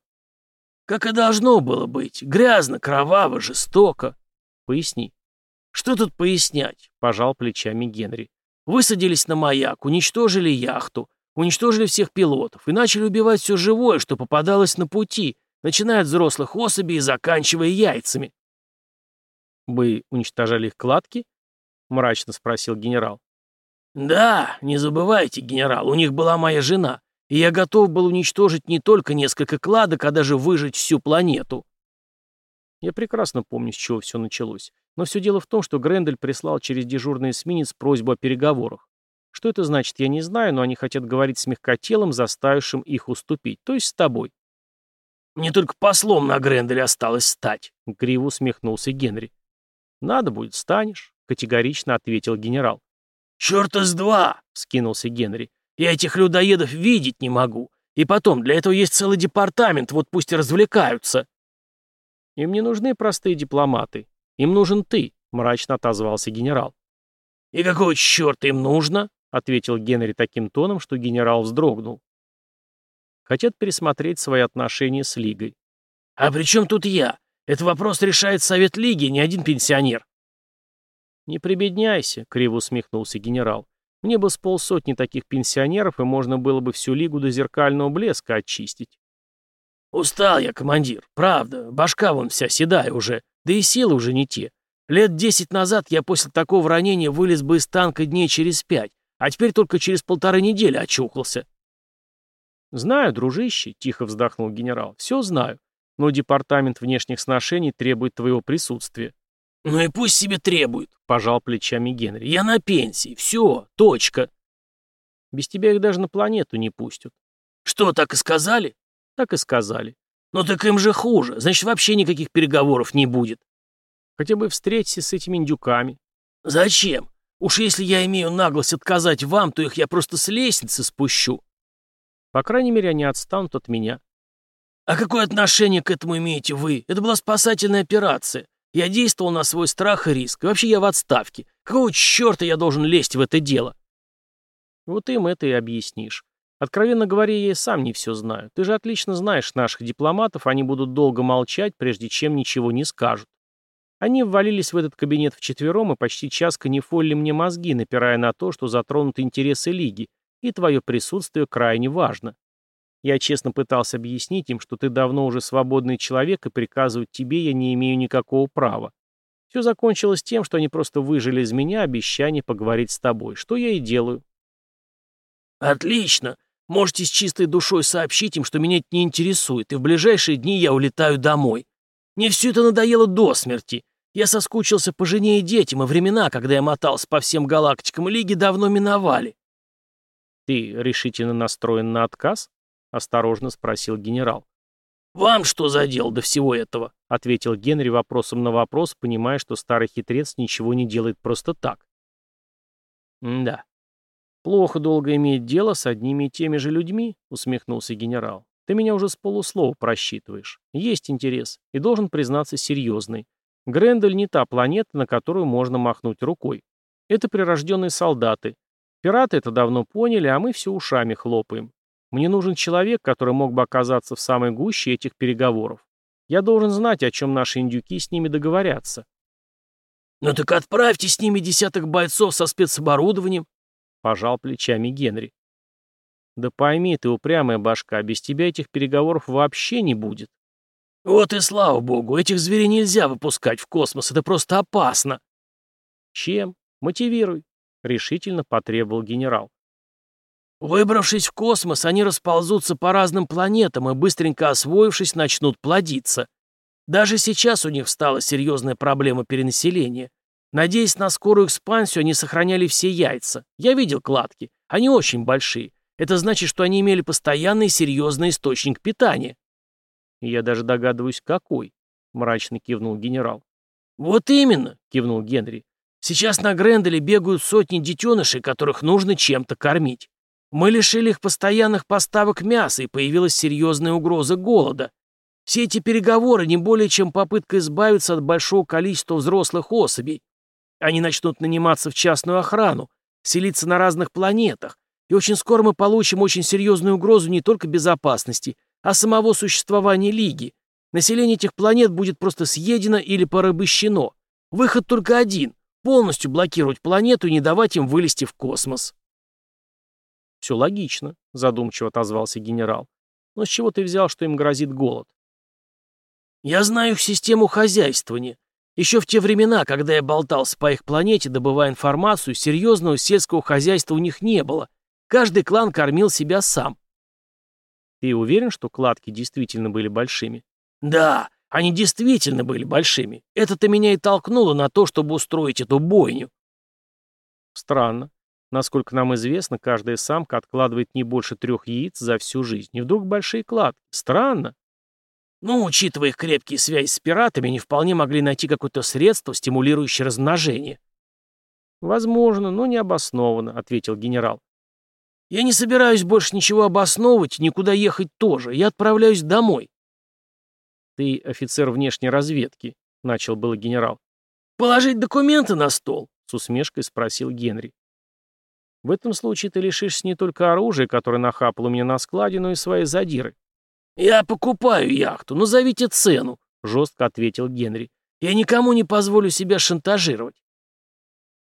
«Как и должно было быть. Грязно, кроваво, жестоко».
«Поясни».
«Что тут пояснять?» — пожал плечами Генри. «Высадились на маяк, уничтожили яхту, уничтожили всех пилотов и начали убивать все живое, что попадалось на пути, начиная от взрослых особей и заканчивая яйцами.
«Вы уничтожали их кладки?» — мрачно спросил генерал.
«Да, не забывайте, генерал, у них была моя жена, и я готов был уничтожить не только несколько кладок, а даже выжить всю планету».
Я прекрасно помню, с чего все началось. Но все дело в том, что Грендель прислал через дежурный эсминец просьбу о переговорах. Что это значит, я не знаю, но они хотят говорить с мягкотелым, заставившим их уступить, то есть с тобой.
Мне только послом на Гренделе осталось стать», —
криво усмехнулся Генри. «Надо будет, станешь», — категорично ответил генерал.
«Черта с два!» — скинулся Генри. «Я этих людоедов видеть не могу. И потом, для этого есть целый департамент, вот пусть и развлекаются».
«Им не нужны простые дипломаты. Им нужен ты», — мрачно отозвался генерал.
«И какого черта им нужно?»
— ответил Генри таким тоном, что генерал вздрогнул. «Хотят пересмотреть свои отношения с Лигой».
«А при чем тут я? Это вопрос решает Совет Лиги, не один пенсионер».
«Не прибедняйся», — криво усмехнулся генерал. «Мне бы с полсотни таких пенсионеров, и можно было бы всю Лигу до зеркального блеска очистить».
«Устал я, командир, правда. Башка вон вся седая уже, да и силы уже не те. Лет десять назад я после такого ранения вылез бы из танка дней через пять, а теперь только через полторы недели очухался».
«Знаю, дружище», — тихо вздохнул генерал, — «все знаю. Но департамент внешних сношений требует твоего присутствия.
«Ну и пусть себе требуют», — пожал плечами Генри. «Я на пенсии. Все. Точка».
«Без тебя их даже на планету не пустят».
«Что, так и сказали?»
«Так и сказали».
«Ну так им же хуже. Значит, вообще никаких переговоров не будет».
«Хотя бы встреться с этими индюками».
«Зачем? Уж если я имею наглость отказать вам, то их я просто с лестницы спущу».
«По крайней мере, они отстанут от меня».
«А какое отношение к этому имеете вы? Это была спасательная операция. Я действовал на свой страх и риск. И вообще я в отставке. Какого черта я должен лезть в это дело?
Вот им это и объяснишь. Откровенно говоря, я и сам не все знаю. Ты же отлично знаешь наших дипломатов, они будут долго молчать, прежде чем ничего не скажут. Они ввалились в этот кабинет вчетвером и почти час канифолили мне мозги, напирая на то, что затронуты интересы Лиги, и твое присутствие крайне важно. Я честно пытался объяснить им, что ты давно уже свободный человек, и приказывать тебе я не имею никакого права. Все закончилось тем, что они просто выжили из меня обещание поговорить с тобой, что я и делаю.
Отлично. Можете с чистой душой сообщить им, что меня это не интересует, и в ближайшие дни я улетаю домой. Мне все это надоело до смерти. Я соскучился по жене и детям, и времена, когда я мотался по всем галактикам Лиги, давно миновали.
Ты решительно настроен на отказ? — осторожно спросил генерал.
«Вам что за дело до всего этого?» — ответил Генри вопросом на вопрос, понимая, что старый хитрец ничего не делает просто так.
«Да. Плохо долго иметь дело с одними и теми же людьми», — усмехнулся генерал. «Ты меня уже с полуслова просчитываешь. Есть интерес, и должен признаться серьезный. Грендель не та планета, на которую можно махнуть рукой. Это прирожденные солдаты. Пираты это давно поняли, а мы все ушами хлопаем. Мне нужен человек, который мог бы оказаться в самой гуще этих переговоров. Я должен знать, о чем наши индюки с ними договорятся.
«Ну так отправьте с ними десяток бойцов со спецоборудованием», — пожал плечами Генри.
«Да пойми ты, упрямая башка, без тебя этих переговоров вообще не будет».
«Вот и слава богу, этих зверей нельзя выпускать в космос, это просто опасно».
«Чем? Мотивируй», — решительно потребовал генерал.
Выбравшись в космос, они расползутся по разным планетам и, быстренько освоившись, начнут плодиться. Даже сейчас у них встала серьезная проблема перенаселения. Надеясь на скорую экспансию, они сохраняли все яйца. Я видел кладки. Они очень большие. Это значит, что они имели постоянный серьезный источник питания.
Я даже догадываюсь, какой, мрачно кивнул генерал.
Вот именно, кивнул Генри. Сейчас на Гренделе бегают сотни детенышей, которых нужно чем-то кормить. Мы лишили их постоянных поставок мяса, и появилась серьезная угроза голода. Все эти переговоры не более чем попытка избавиться от большого количества взрослых особей. Они начнут наниматься в частную охрану, селиться на разных планетах, и очень скоро мы получим очень серьезную угрозу не только безопасности, а самого существования Лиги. Население этих планет будет просто съедено или порабощено. Выход только один — полностью блокировать планету и не давать им вылезти в космос.
«Все логично», — задумчиво отозвался генерал. «Но с чего ты взял, что им грозит голод?»
«Я знаю их систему хозяйствования. Еще в те времена, когда я болтался по их планете, добывая информацию, серьезного сельского хозяйства у них не было. Каждый клан кормил себя сам».
«Ты уверен, что кладки действительно были большими?»
«Да, они действительно были большими. Это-то меня и толкнуло на то, чтобы устроить эту бойню».
«Странно. Насколько нам известно, каждая самка откладывает не больше трех яиц за всю жизнь. И вдруг большие кладки. Странно.
Ну, учитывая их крепкие связи с пиратами, они вполне могли найти какое-то средство, стимулирующее размножение.
«Возможно, но не обоснованно», — ответил генерал.
«Я не собираюсь больше ничего обосновывать, никуда ехать тоже. Я отправляюсь домой».
«Ты офицер внешней разведки», — начал было генерал.
«Положить документы на стол?»
— с усмешкой спросил Генри. «В этом случае ты лишишься не только оружия, которое нахапал у меня на складе, но и своей задиры».
«Я покупаю яхту, назовите цену», — жестко ответил Генри. «Я никому не позволю себя шантажировать».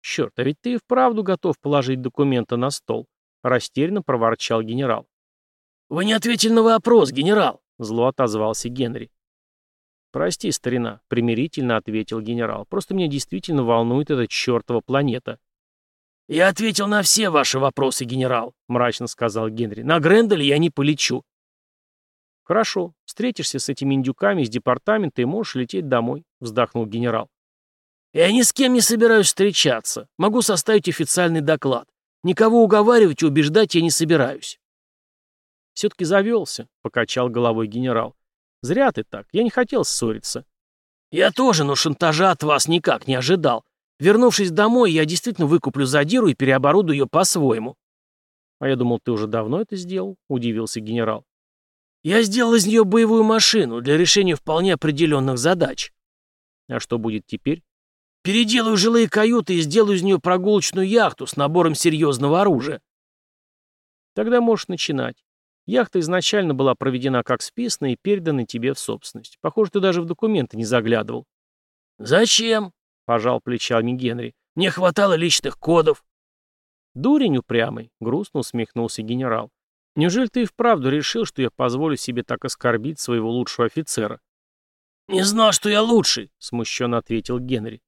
«Черт, а ведь ты и вправду готов положить документы на стол», — растерянно проворчал генерал.
«Вы не ответили на вопрос, генерал», — зло отозвался Генри.
«Прости, старина», — примирительно ответил генерал. «Просто меня действительно волнует эта чертова планета».
«Я ответил на все ваши вопросы, генерал», — мрачно сказал Генри. «На Гренделе я не полечу».
«Хорошо, встретишься с этими индюками из департамента и можешь лететь домой», — вздохнул генерал.
«Я ни с кем не собираюсь встречаться. Могу составить официальный доклад. Никого уговаривать и убеждать я не собираюсь».
«Все-таки завелся», — покачал головой генерал. Зря ты так. Я не хотел ссориться.
Я тоже, но шантажа от вас никак не ожидал. Вернувшись домой, я действительно выкуплю задиру и переоборудую ее по-своему.
А я думал, ты уже давно это сделал, удивился генерал.
Я сделал из нее боевую машину для решения вполне определенных задач.
А что будет теперь?
Переделаю жилые каюты и сделаю из нее прогулочную яхту с набором серьезного оружия.
Тогда можешь начинать. Яхта изначально была проведена как списанная и передана тебе в собственность. Похоже, ты даже в документы не заглядывал.
«Зачем?» — пожал плечами Генри. «Мне хватало личных кодов».
«Дурень упрямый», — грустно усмехнулся генерал. «Неужели ты и вправду решил, что я позволю себе так оскорбить своего лучшего офицера?»
«Не знал, что я лучший», —
смущенно ответил Генри.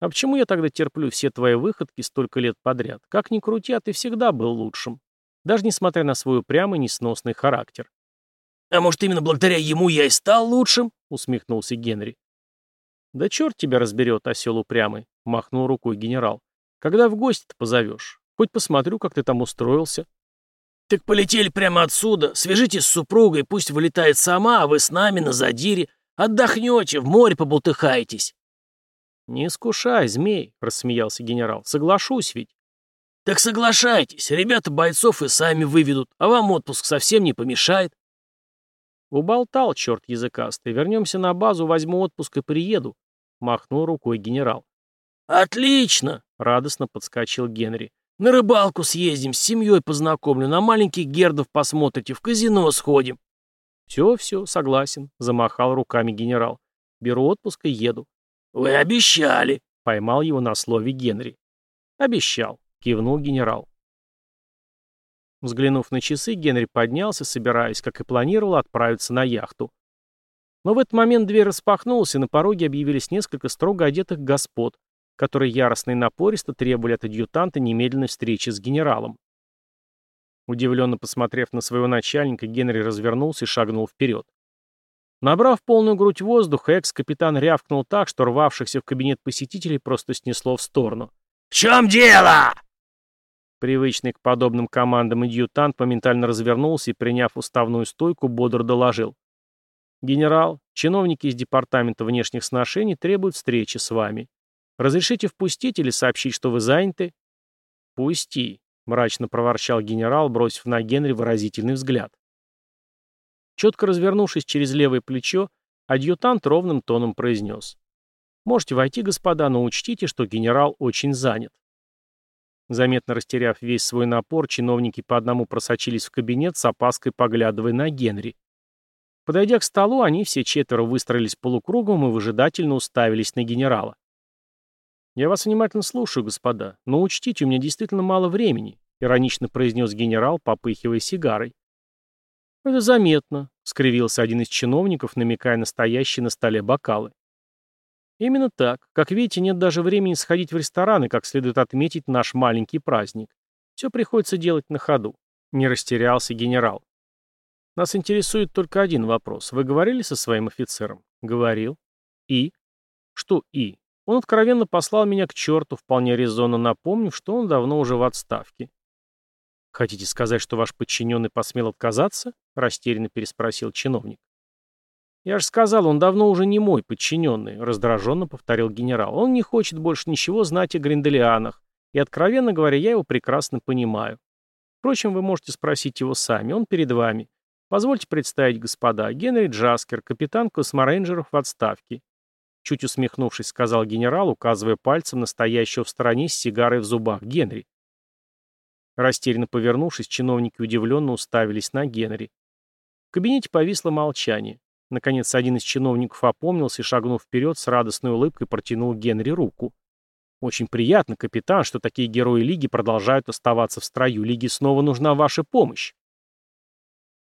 «А почему я тогда терплю все твои выходки столько лет подряд? Как ни крути, а ты всегда был лучшим даже несмотря на свой упрямый несносный характер.
«А может, именно благодаря ему я и стал лучшим?» — усмехнулся Генри.
«Да черт тебя разберет, осел упрямый», — махнул рукой генерал. «Когда в гости-то позовешь? Хоть посмотрю, как ты там устроился».
«Так полетели прямо отсюда. Свяжитесь с супругой, пусть вылетает сама, а вы с нами на задире. Отдохнете, в море побултыхаетесь».
«Не искушай, змей», — рассмеялся генерал. «Соглашусь ведь».
«Так соглашайтесь, ребята бойцов и сами выведут, а вам отпуск совсем не помешает».
«Уболтал, черт языкастый. Вернемся на базу, возьму отпуск и приеду», — махнул рукой генерал.
«Отлично!» — радостно подскочил Генри. «На рыбалку съездим, с семьей познакомлю, на маленьких гердов посмотрите, в казино сходим».
«Все-все, согласен», — замахал руками генерал. «Беру отпуск и еду».
«Вы обещали», —
поймал его на слове Генри. «Обещал кивнул генерал. Взглянув на часы, Генри поднялся, собираясь, как и планировал, отправиться на яхту. Но в этот момент дверь распахнулась, и на пороге объявились несколько строго одетых господ, которые яростно и напористо требовали от адъютанта немедленной встречи с генералом. Удивленно посмотрев на своего начальника, Генри развернулся и шагнул вперед. Набрав полную грудь воздуха, экс-капитан рявкнул так, что рвавшихся в кабинет посетителей просто снесло в сторону.
«В чем дело?»
Привычный к подобным командам адъютант моментально развернулся и, приняв уставную стойку, бодро доложил. «Генерал, чиновники из Департамента внешних сношений требуют встречи с вами. Разрешите впустить или сообщить, что вы заняты?» «Пусти», — мрачно проворчал генерал, бросив на Генри выразительный взгляд. Четко развернувшись через левое плечо, адъютант ровным тоном произнес. «Можете войти, господа, но учтите, что генерал очень занят». Заметно растеряв весь свой напор, чиновники по одному просочились в кабинет с опаской поглядывая на Генри. Подойдя к столу, они все четверо выстроились полукругом и выжидательно уставились на генерала. «Я вас внимательно слушаю, господа, но учтите, у меня действительно мало времени», иронично произнес генерал, попыхивая сигарой. «Это заметно», — скривился один из чиновников, намекая на стоящие на столе бокалы. Именно так. Как видите, нет даже времени сходить в ресторан и как следует отметить наш маленький праздник. Все приходится делать на ходу. Не растерялся генерал. Нас интересует только один вопрос. Вы говорили со своим офицером? Говорил. И? Что и? Он откровенно послал меня к черту, вполне резонно напомнив, что он давно уже в отставке. «Хотите сказать, что ваш подчиненный посмел отказаться?» — растерянно переспросил чиновник. «Я же сказал, он давно уже не мой подчиненный», — раздраженно повторил генерал. «Он не хочет больше ничего знать о Гринделианах, и, откровенно говоря, я его прекрасно понимаю. Впрочем, вы можете спросить его сами, он перед вами. Позвольте представить, господа, Генри Джаскер, капитан косморейнджеров в отставке. Чуть усмехнувшись, сказал генерал, указывая пальцем на стоящего в стороне с сигарой в зубах Генри. Растерянно повернувшись, чиновники удивленно уставились на Генри. В кабинете повисло молчание. Наконец, один из чиновников опомнился и, шагнув вперед, с радостной улыбкой протянул Генри руку. «Очень приятно, капитан, что такие герои Лиги продолжают оставаться в строю. Лиге снова нужна ваша помощь».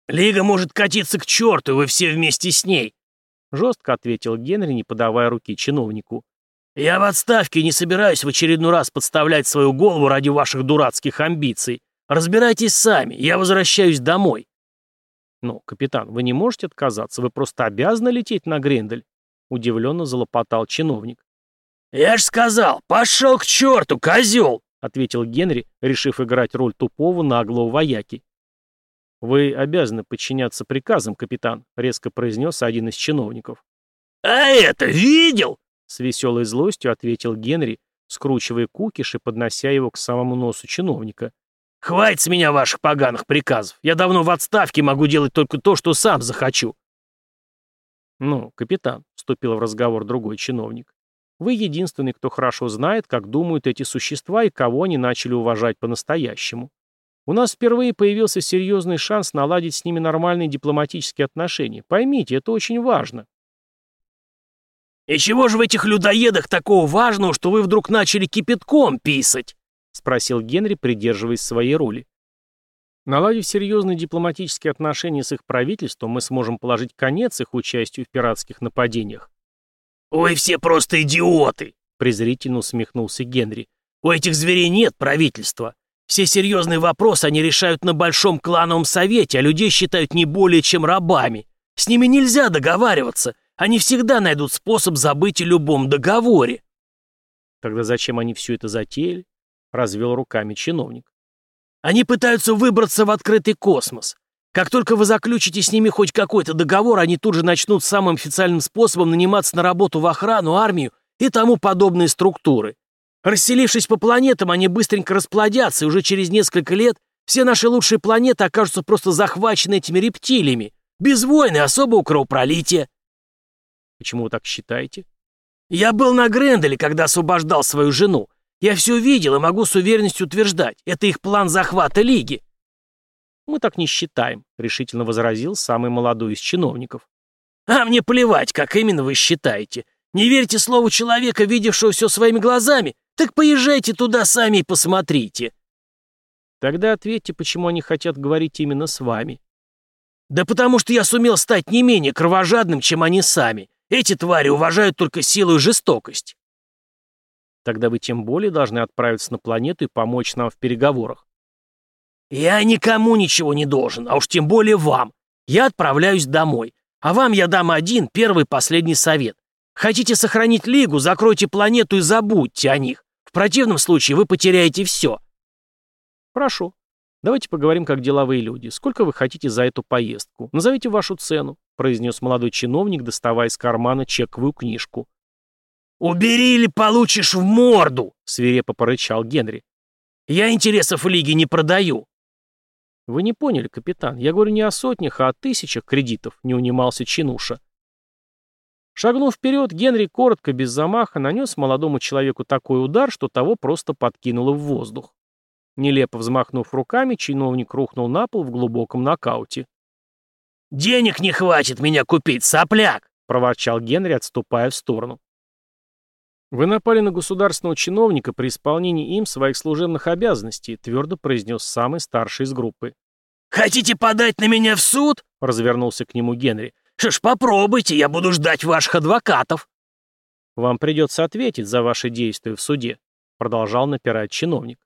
«Лига может катиться к черту, вы все вместе с ней», — жестко ответил Генри, не подавая руки чиновнику. «Я в отставке и не собираюсь в очередной раз подставлять свою голову ради ваших дурацких амбиций. Разбирайтесь сами, я возвращаюсь домой».
«Ну, капитан, вы не можете отказаться, вы просто обязаны лететь на Грендель», — удивленно залопотал чиновник.
«Я ж сказал, пошел к черту, козел!» — ответил Генри, решив играть роль тупого наглого вояки.
«Вы обязаны подчиняться приказам, капитан», — резко произнес один из чиновников.
«А это видел?»
— с веселой злостью ответил Генри, скручивая кукиш и поднося его к самому носу чиновника.
«Хватит с меня ваших поганых приказов. Я давно в отставке могу делать только то, что сам захочу».
«Ну, капитан», — вступил в разговор другой чиновник, «вы единственный, кто хорошо знает, как думают эти существа и кого они начали уважать по-настоящему. У нас впервые появился серьезный шанс наладить с ними нормальные дипломатические отношения. Поймите, это очень важно.
«И чего же в этих людоедах такого важного, что вы вдруг начали кипятком писать?» — спросил Генри, придерживаясь своей роли.
Наладив серьезные дипломатические отношения с их правительством, мы сможем положить конец их участию в пиратских нападениях.
«Ой, все просто идиоты!» — презрительно усмехнулся Генри. «У этих зверей нет правительства. Все серьезные вопросы они решают на большом клановом совете, а людей считают не более чем рабами. С ними нельзя договариваться. Они всегда найдут способ забыть о любом договоре.
Тогда зачем они все это затеяли? Развел руками чиновник.
Они пытаются выбраться в открытый космос. Как только вы заключите с ними хоть какой-то договор, они тут же начнут самым официальным способом наниматься на работу в охрану, армию и тому подобные структуры. Расселившись по планетам, они быстренько расплодятся, и уже через несколько лет все наши лучшие планеты окажутся просто захвачены этими рептилиями. Без войны, особого кровопролития.
Почему вы так считаете?
Я был на Гренделе, когда освобождал свою жену. Я все видел и могу с уверенностью утверждать, это их план захвата Лиги.
Мы так не считаем, решительно возразил самый молодой из чиновников.
А мне плевать, как именно вы считаете. Не верьте слову человека, видевшего все своими глазами. Так поезжайте туда сами и посмотрите.
Тогда ответьте, почему они хотят говорить именно с вами.
Да потому что я сумел стать не менее кровожадным, чем они сами. Эти твари уважают только силу и жестокость.
Тогда вы тем более должны отправиться на планету и помочь нам в переговорах.
Я никому ничего не должен, а уж тем более вам. Я отправляюсь домой. А вам я дам один, первый, последний совет. Хотите сохранить Лигу, закройте планету и забудьте о них. В противном случае вы потеряете все.
Хорошо. Давайте поговорим как деловые люди. Сколько вы хотите за эту поездку? Назовите вашу цену, произнес молодой чиновник, доставая из кармана чековую книжку.
«Убери или получишь в морду!» — свирепо порычал Генри. «Я интересов Лиги не продаю».
«Вы не поняли, капитан. Я говорю не о сотнях, а о тысячах кредитов», — не унимался Чинуша. Шагнув вперед, Генри коротко, без замаха, нанес молодому человеку такой удар, что того просто подкинуло в воздух. Нелепо взмахнув руками, чиновник рухнул на пол в глубоком нокауте.
«Денег не хватит меня купить, сопляк!» — проворчал Генри, отступая в сторону.
«Вы напали на государственного чиновника при исполнении им своих служебных обязанностей», твердо произнес самый старший из группы.
«Хотите подать на меня в суд?» — развернулся к нему Генри. Что ж, попробуйте, я буду ждать ваших адвокатов.
Вам придется ответить за ваши действия в суде, продолжал напирать чиновник.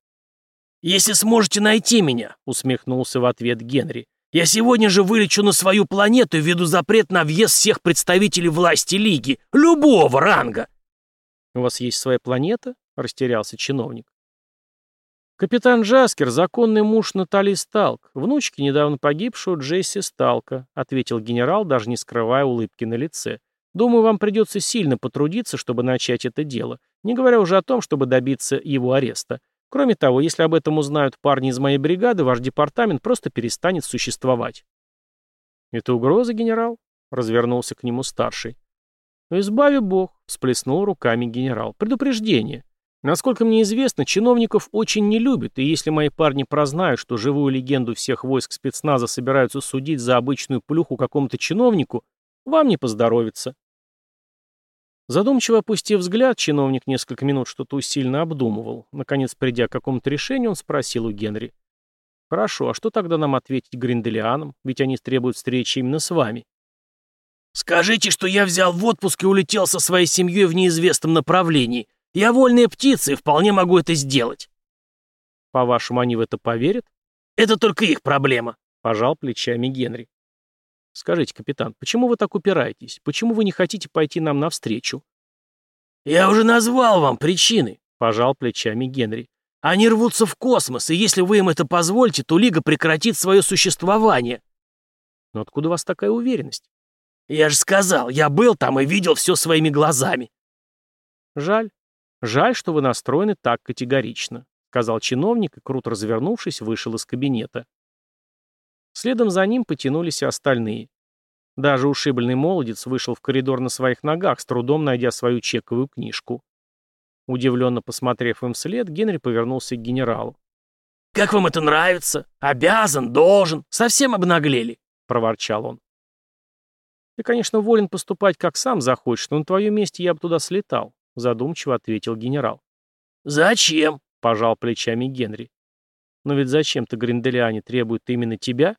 Если сможете найти меня, усмехнулся в ответ Генри. Я сегодня же вылечу на свою планету и введу запрет на въезд всех представителей власти Лиги, любого ранга.
У вас есть своя планета? Растерялся чиновник. Капитан Джаскер — законный муж Натали Сталк, внучки недавно погибшего Джесси Сталка, ответил генерал, даже не скрывая улыбки на лице. Думаю, вам придется сильно потрудиться, чтобы начать это дело, не говоря уже о том, чтобы добиться его ареста. Кроме того, если об этом узнают парни из моей бригады, ваш департамент просто перестанет существовать. Это угроза, генерал? Развернулся к нему старший. Избави бог, всплеснул руками генерал. Предупреждение. Насколько мне известно, чиновников очень не любят, и если мои парни прознают, что живую легенду всех войск спецназа собираются судить за обычную плюху какому-то чиновнику, вам не поздоровится. Задумчиво опустив взгляд, чиновник несколько минут что-то усиленно обдумывал. Наконец, придя к какому-то решению, он спросил у Генри. «Хорошо, а что тогда нам ответить гринделианам? Ведь они требуют встречи именно с вами».
«Скажите, что я взял в отпуск и улетел со своей семьей в неизвестном направлении. Я вольная птица и вполне могу это сделать.
По-вашему, они в это поверят?
Это только их проблема,
пожал плечами Генри. Скажите, капитан, почему вы так упираетесь? Почему вы не хотите пойти нам навстречу?
Я уже назвал вам причины,
пожал плечами Генри.
Они рвутся в космос, и если вы им это позволите, то Лига прекратит свое существование.
Но откуда у вас такая уверенность?
Я же сказал, я был там и видел все своими глазами.
Жаль, «Жаль, что вы настроены так категорично», — сказал чиновник и, круто развернувшись, вышел из кабинета. Следом за ним потянулись и остальные. Даже ушибленный молодец вышел в коридор на своих ногах, с трудом найдя свою чековую книжку. Удивленно посмотрев им вслед, Генри повернулся к генералу.
«Как вам это нравится? Обязан, должен, совсем обнаглели», — проворчал он.
«Ты, конечно, волен поступать, как сам захочешь, но на твоем месте я бы туда слетал задумчиво ответил генерал.
«Зачем?»
— пожал плечами Генри. «Но ведь зачем-то Гринделиане требуют именно тебя?»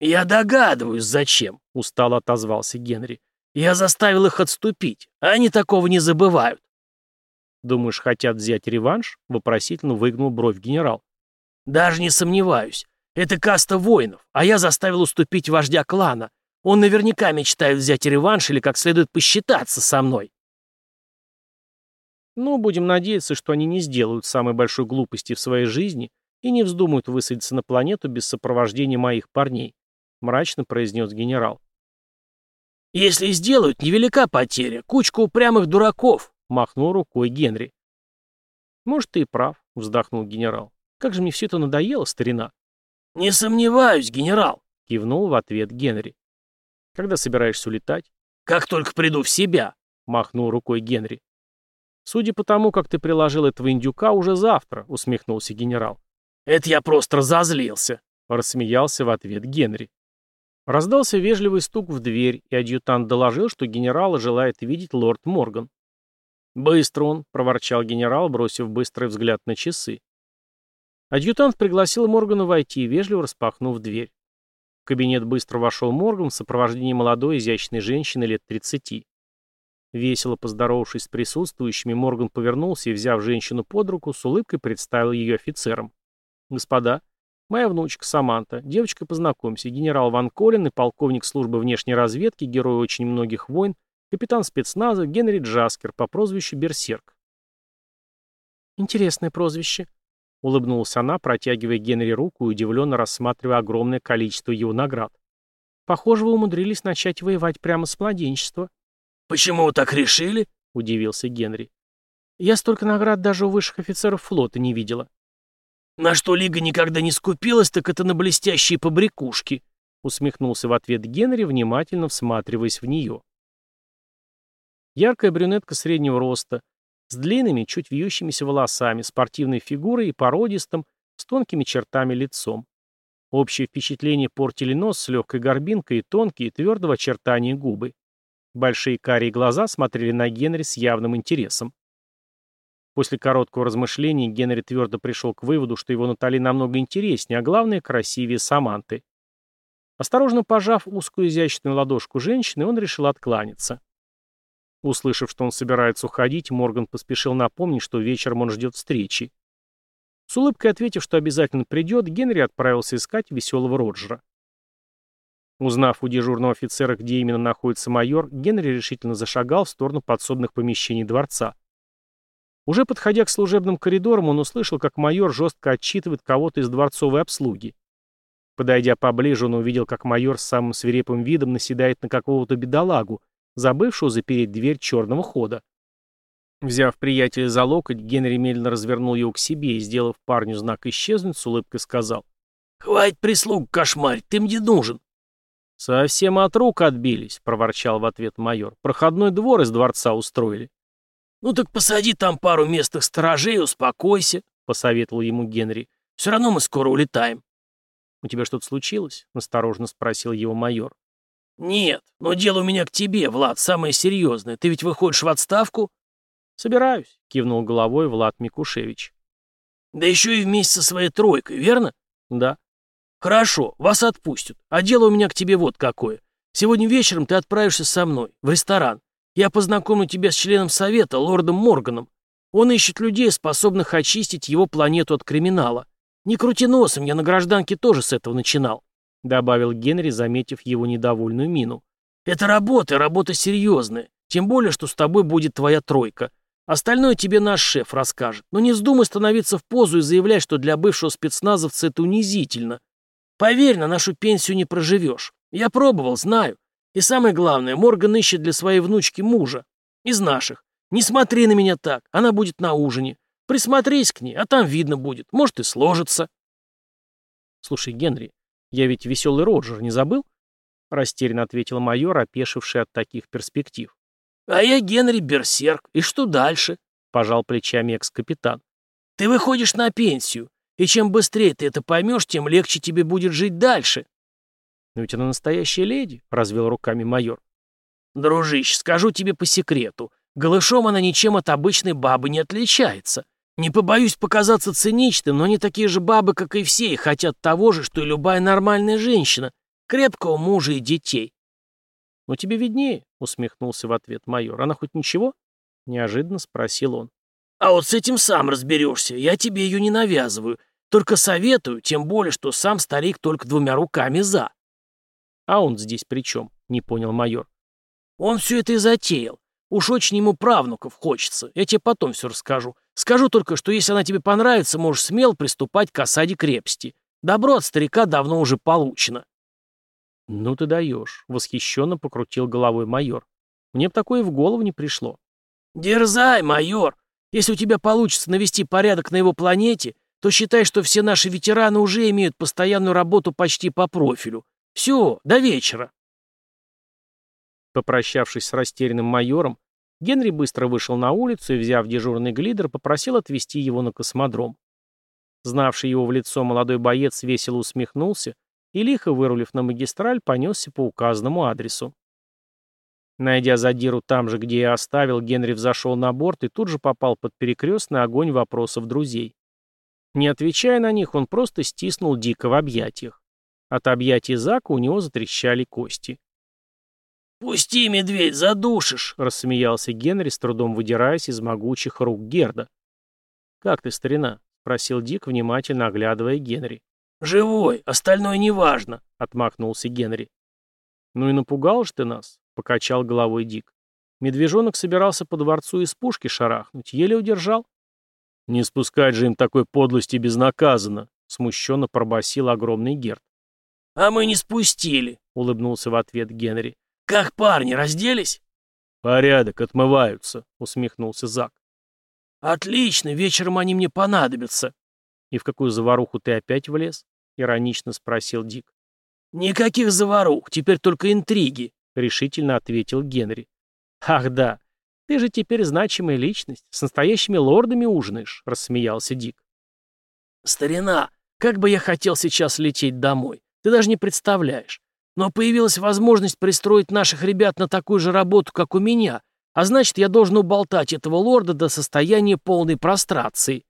«Я догадываюсь, зачем», — устало отозвался Генри. «Я заставил их отступить. Они такого не забывают».
«Думаешь, хотят взять реванш?» — вопросительно выгнул бровь генерал.
«Даже не сомневаюсь. Это каста воинов, а я заставил уступить вождя клана. Он наверняка мечтает взять реванш или как следует посчитаться со мной».
Но будем надеяться, что они не сделают самой большой глупости в своей жизни и не вздумают высадиться на планету без сопровождения моих парней», — мрачно произнес генерал.
«Если сделают, невелика потеря. Кучка упрямых дураков», — махнул рукой Генри.
«Может, ты и прав», — вздохнул генерал. «Как же мне все это надоело, старина».
«Не сомневаюсь, генерал», —
кивнул в ответ Генри. «Когда собираешься улетать?»
«Как только приду в себя», — махнул рукой Генри.
«Судя по тому, как ты приложил этого индюка, уже завтра», — усмехнулся генерал.
«Это я просто разозлился», —
рассмеялся в ответ Генри. Раздался вежливый стук в дверь, и адъютант доложил, что генерала желает видеть лорд Морган. «Быстро он», — проворчал генерал, бросив быстрый взгляд на часы. Адъютант пригласил Моргана войти, вежливо распахнув дверь. В кабинет быстро вошел Морган в сопровождении молодой изящной женщины лет тридцати. Весело поздоровавшись с присутствующими, Морган повернулся и, взяв женщину под руку, с улыбкой представил ее офицерам. «Господа, моя внучка Саманта, девочка, познакомься, генерал Ван Колин и полковник службы внешней разведки, герой очень многих войн, капитан спецназа Генри Джаскер по прозвищу Берсерк».
«Интересное прозвище», —
улыбнулась она, протягивая Генри руку и удивленно рассматривая огромное количество его наград.
«Похоже, вы умудрились начать воевать прямо с младенчества».
«Почему вы так решили?»
— удивился Генри.
«Я столько наград даже у высших офицеров флота не видела».
«На что Лига никогда не скупилась, так это на блестящие побрякушки», — усмехнулся в ответ Генри, внимательно всматриваясь в нее. Яркая брюнетка среднего роста, с длинными, чуть вьющимися волосами, спортивной фигурой и породистым, с тонкими чертами лицом. Общее впечатление портили нос с легкой горбинкой и тонкие, твердого очертания губы. Большие карие глаза смотрели на Генри с явным интересом. После короткого размышления Генри твердо пришел к выводу, что его Натали намного интереснее, а главное, красивее Саманты. Осторожно пожав узкую изящную ладошку женщины, он решил откланяться. Услышав, что он собирается уходить, Морган поспешил напомнить, что вечером он ждет встречи. С улыбкой ответив, что обязательно придет, Генри отправился искать веселого Роджера. Узнав у дежурного офицера, где именно находится майор, Генри решительно зашагал в сторону подсобных помещений дворца.
Уже подходя к служебным коридорам, он услышал, как майор жестко отчитывает кого-то из дворцовой обслуги. Подойдя поближе, он увидел, как майор с самым свирепым видом наседает на какого-то бедолагу, забывшего запереть дверь черного хода. Взяв приятеля за локоть, Генри медленно развернул его к себе и, сделав парню знак исчезнуть, с улыбкой сказал.
«Хватит прислуг, кошмарь, ты мне нужен!»
«Совсем от рук отбились», — проворчал в ответ майор. «Проходной двор из дворца устроили».
«Ну так посади там пару местных сторожей, успокойся», — посоветовал ему Генри. «Все равно мы скоро улетаем».
«У тебя что-то случилось?» — осторожно спросил его майор.
«Нет, но дело у меня к тебе, Влад, самое серьезное. Ты ведь выходишь в отставку?»
«Собираюсь», — кивнул головой Влад Микушевич.
«Да еще и вместе со своей тройкой, верно?»
«Да».
«Хорошо, вас отпустят. А дело у меня к тебе вот какое. Сегодня вечером ты отправишься со мной, в ресторан. Я познакомлю тебя с членом совета, лордом Морганом. Он ищет людей, способных очистить его планету от криминала. Не крути носом, я на гражданке тоже с этого начинал», — добавил Генри, заметив его недовольную мину. «Это работа, работа серьезная. Тем более, что с тобой будет твоя тройка. Остальное тебе наш шеф расскажет. Но не вздумай становиться в позу и заявлять, что для бывшего спецназовца это унизительно. Поверь, на нашу пенсию не проживешь. Я пробовал, знаю. И самое главное, Морган ищет для своей внучки мужа. Из наших. Не смотри на меня так, она будет на ужине. Присмотрись к ней, а там видно будет. Может, и сложится.
Слушай, Генри, я ведь веселый Роджер, не забыл? Растерянно ответил майор, опешивший от таких перспектив.
А я Генри Берсерк. И что дальше? Пожал плечами экс-капитан. Ты выходишь на пенсию. И чем быстрее ты это поймешь, тем легче тебе будет жить дальше.
«Но ведь она настоящая леди», — развел руками майор.
«Дружище, скажу тебе по секрету. Голышом она ничем от обычной бабы не отличается. Не побоюсь показаться циничным, но они такие же бабы, как и все, и хотят того же, что и любая нормальная женщина. Крепкого мужа и детей».
«Ну тебе виднее», — усмехнулся в ответ майор. «Она хоть ничего?» — неожиданно спросил он.
«А вот с этим сам разберешься. Я тебе ее не навязываю. Только советую, тем более, что сам старик только двумя руками за».
«А он здесь при чем?» — не понял майор.
«Он все это и затеял. Уж очень ему правнуков хочется. Я тебе потом все расскажу. Скажу только, что если она тебе понравится, можешь смело приступать к осаде крепости. Добро от старика давно уже получено».
«Ну ты даешь», — восхищенно покрутил головой майор. «Мне бы такое в голову не пришло».
«Дерзай, майор. Если у тебя получится навести порядок на его планете, то считай, что все наши ветераны уже имеют постоянную работу почти по профилю. Все, до вечера.
Попрощавшись с растерянным майором, Генри быстро вышел на улицу и, взяв дежурный глидер, попросил отвезти его на космодром. Знавший его в лицо молодой боец весело усмехнулся и, лихо вырулив на магистраль, понесся по указанному адресу. Найдя задиру там же, где я оставил, Генри взошел на борт и тут же попал под перекрестный огонь вопросов друзей. Не отвечая на них, он просто стиснул дико в объятиях. От объятий Зака у него затрещали кости.
«Пусти, медведь, задушишь!»
— рассмеялся Генри, с трудом выдираясь из могучих рук Герда. «Как ты, старина?» — спросил Дик, внимательно оглядывая Генри.
«Живой, остальное неважно», —
отмахнулся Генри. «Ну и напугал же ты нас», — покачал головой Дик. Медвежонок собирался по дворцу из пушки шарахнуть, еле удержал. «Не спускать же им такой подлости безнаказанно», — смущенно пробасил огромный Герд.
«А мы не спустили», — улыбнулся в ответ Генри. «Как парни, разделись?»
«Порядок, отмываются», — усмехнулся Зак.
«Отлично, вечером они мне понадобятся».
«И в какую заваруху ты опять влез?» — иронично спросил Дик.
«Никаких заварух, теперь только интриги», —
решительно ответил Генри. «Ах да, ты же теперь значимая личность, с настоящими лордами ужинаешь», — рассмеялся Дик.
«Старина, как бы я хотел сейчас лететь домой. Ты даже не представляешь. Но появилась возможность пристроить наших ребят на такую же работу, как у меня, а значит, я должен уболтать этого лорда до состояния полной прострации».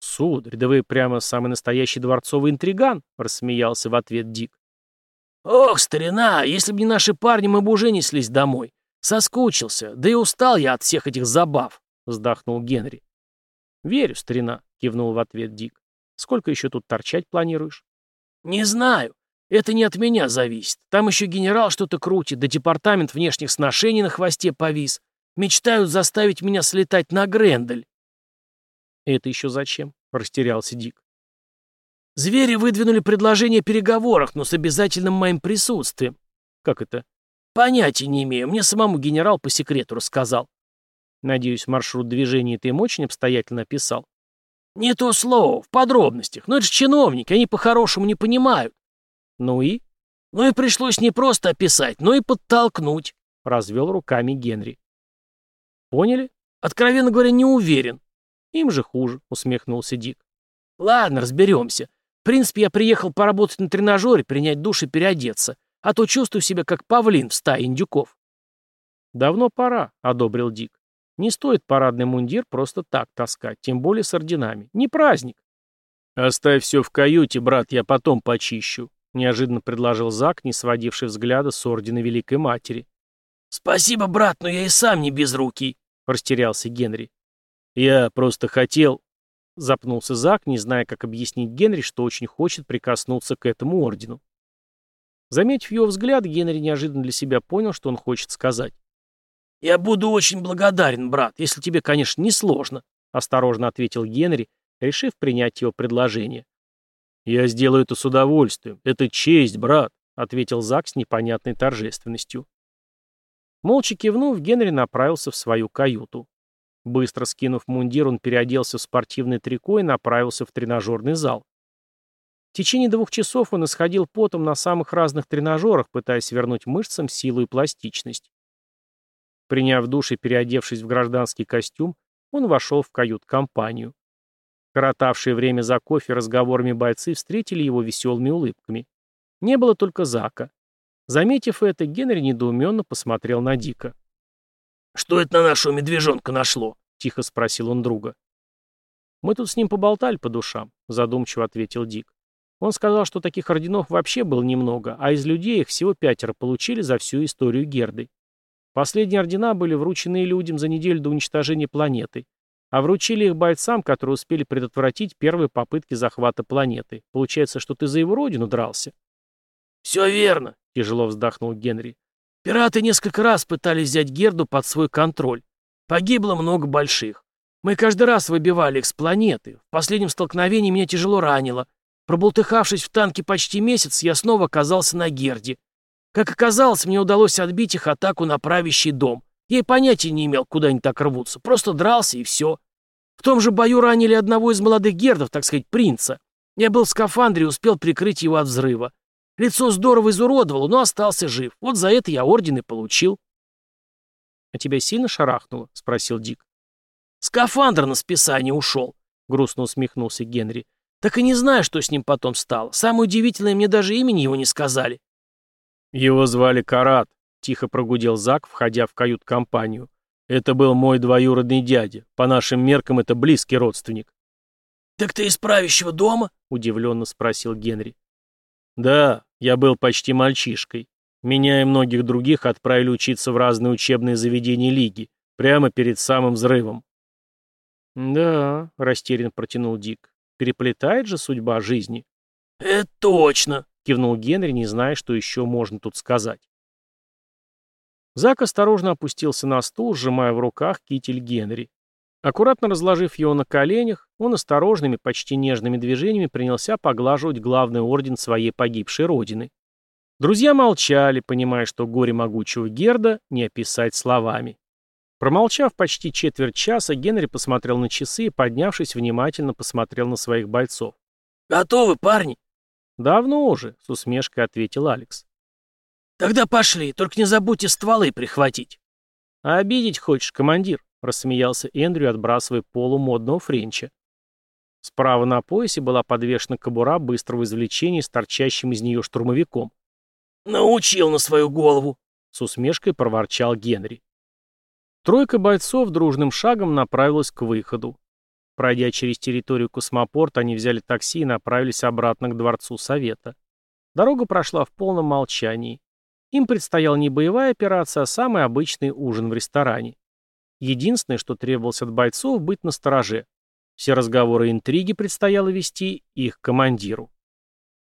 «Сударь, да вы прямо самый настоящий дворцовый интриган», — рассмеялся в ответ Дик.
«Ох, старина, если бы не наши парни, мы бы уже неслись домой. Соскучился, да и устал я от всех этих забав», — вздохнул Генри.
«Верю, старина», — кивнул в ответ Дик. «Сколько еще тут торчать планируешь?»
«Не знаю. Это не от меня зависит. Там еще генерал что-то крутит, да департамент внешних сношений на хвосте повис. Мечтают заставить меня слетать на Грендель.
«Это еще зачем?» — растерялся Дик.
«Звери выдвинули предложение о переговорах, но с обязательным моим присутствием».
«Как это?»
«Понятия не имею. Мне самому генерал по секрету рассказал».
«Надеюсь, маршрут движения ты им очень обстоятельно описал?»
«Не то слово, в подробностях. Но это же чиновники, они по-хорошему не понимают».
«Ну и?»
«Ну и пришлось не просто описать, но и подтолкнуть», —
развел руками Генри. «Поняли?»
«Откровенно говоря, не уверен.
Им же хуже, усмехнулся Дик.
Ладно, разберемся. В принципе, я приехал поработать на тренажере, принять душ и переодеться, а то чувствую себя как павлин в стае индюков.
Давно пора, одобрил Дик. Не стоит парадный мундир просто так таскать, тем более с орденами. Не праздник. Оставь все в каюте, брат, я потом почищу, неожиданно предложил Зак, не сводивший взгляда с ордена Великой Матери.
Спасибо, брат, но я и сам не без руки, растерялся Генри. «Я просто хотел...» Запнулся Зак, не зная, как объяснить Генри, что очень хочет прикоснуться к этому ордену. Заметив его взгляд, Генри неожиданно для себя понял, что он хочет сказать. «Я буду очень благодарен, брат, если тебе, конечно, не сложно», осторожно ответил Генри, решив принять его предложение. «Я сделаю это с удовольствием. Это честь, брат», ответил Зак с непонятной торжественностью. Молча кивнув, Генри направился в свою каюту. Быстро скинув мундир, он переоделся в спортивное трико и направился в тренажерный зал. В течение двух часов он исходил потом на самых разных тренажерах, пытаясь вернуть мышцам силу и пластичность. Приняв душ и переодевшись в гражданский костюм, он вошел в кают-компанию. Коротавшие время за кофе разговорами бойцы встретили его веселыми улыбками. Не было только Зака. Заметив это, Генри недоуменно посмотрел на Дика. «Что это на нашего медвежонка нашло?»
— тихо спросил он друга. «Мы тут с ним поболтали по душам», — задумчиво ответил Дик. Он сказал, что таких орденов вообще было немного, а из людей их всего пятеро получили за всю историю Герды. Последние ордена были вручены людям за неделю до уничтожения планеты, а вручили их бойцам, которые успели предотвратить первые попытки захвата планеты. Получается, что ты за его родину дрался.
«Все верно», — тяжело вздохнул Генри. Пираты несколько раз пытались взять Герду под свой контроль. Погибло много больших. Мы каждый раз выбивали их с планеты. В последнем столкновении меня тяжело ранило. Пробултыхавшись в танке почти месяц, я снова оказался на Герде. Как оказалось, мне удалось отбить их атаку на правящий дом. Я и понятия не имел, куда они так рвутся. Просто дрался и все. В том же бою ранили одного из молодых гердов, так сказать, принца. Я был в скафандре и успел прикрыть его от взрыва. Лицо здорово изуродовало, но остался жив. Вот за это я орден и получил.
— А тебя сильно шарахнуло? — спросил Дик.
— Скафандр на списание ушел, — грустно усмехнулся Генри. — Так и не знаю, что с ним потом стало. Самое удивительное, мне даже имени его не сказали.
— Его звали Карат, — тихо прогудел Зак, входя в кают-компанию. Это был мой двоюродный дядя. По нашим меркам, это близкий родственник.
— Так ты из правящего дома?
— удивленно спросил Генри. Да, я был почти мальчишкой. Меня и многих других отправили учиться в разные учебные заведения Лиги, прямо перед самым взрывом. «Да», — растерянно протянул Дик, — «переплетает же судьба жизни».
«Это точно», —
кивнул Генри, не зная, что еще можно тут сказать. Зак осторожно опустился на стул, сжимая в руках китель Генри. Аккуратно разложив его на коленях, он осторожными, почти нежными движениями принялся поглаживать главный орден своей погибшей родины. Друзья молчали, понимая, что горе могучего Герда не описать словами. Промолчав почти четверть часа, Генри посмотрел на часы и, поднявшись, внимательно посмотрел на своих бойцов.
«Готовы, парни?»
«Давно уже», — с усмешкой ответил Алекс.
«Тогда пошли, только не забудьте стволы прихватить».
«А обидеть хочешь, командир?» — рассмеялся Эндрю, отбрасывая полу модного френча. Справа на поясе была подвешена кобура быстрого извлечения с торчащим из нее штурмовиком.
«Научил на свою голову!»
— с усмешкой проворчал Генри. Тройка бойцов дружным шагом направилась к выходу. Пройдя через территорию космопорта, они взяли такси и направились обратно к Дворцу Совета. Дорога прошла в полном молчании. Им предстояла не боевая операция, а самый обычный ужин в ресторане. Единственное, что требовалось от бойцов, быть настороже. Все разговоры и интриги предстояло вести их командиру.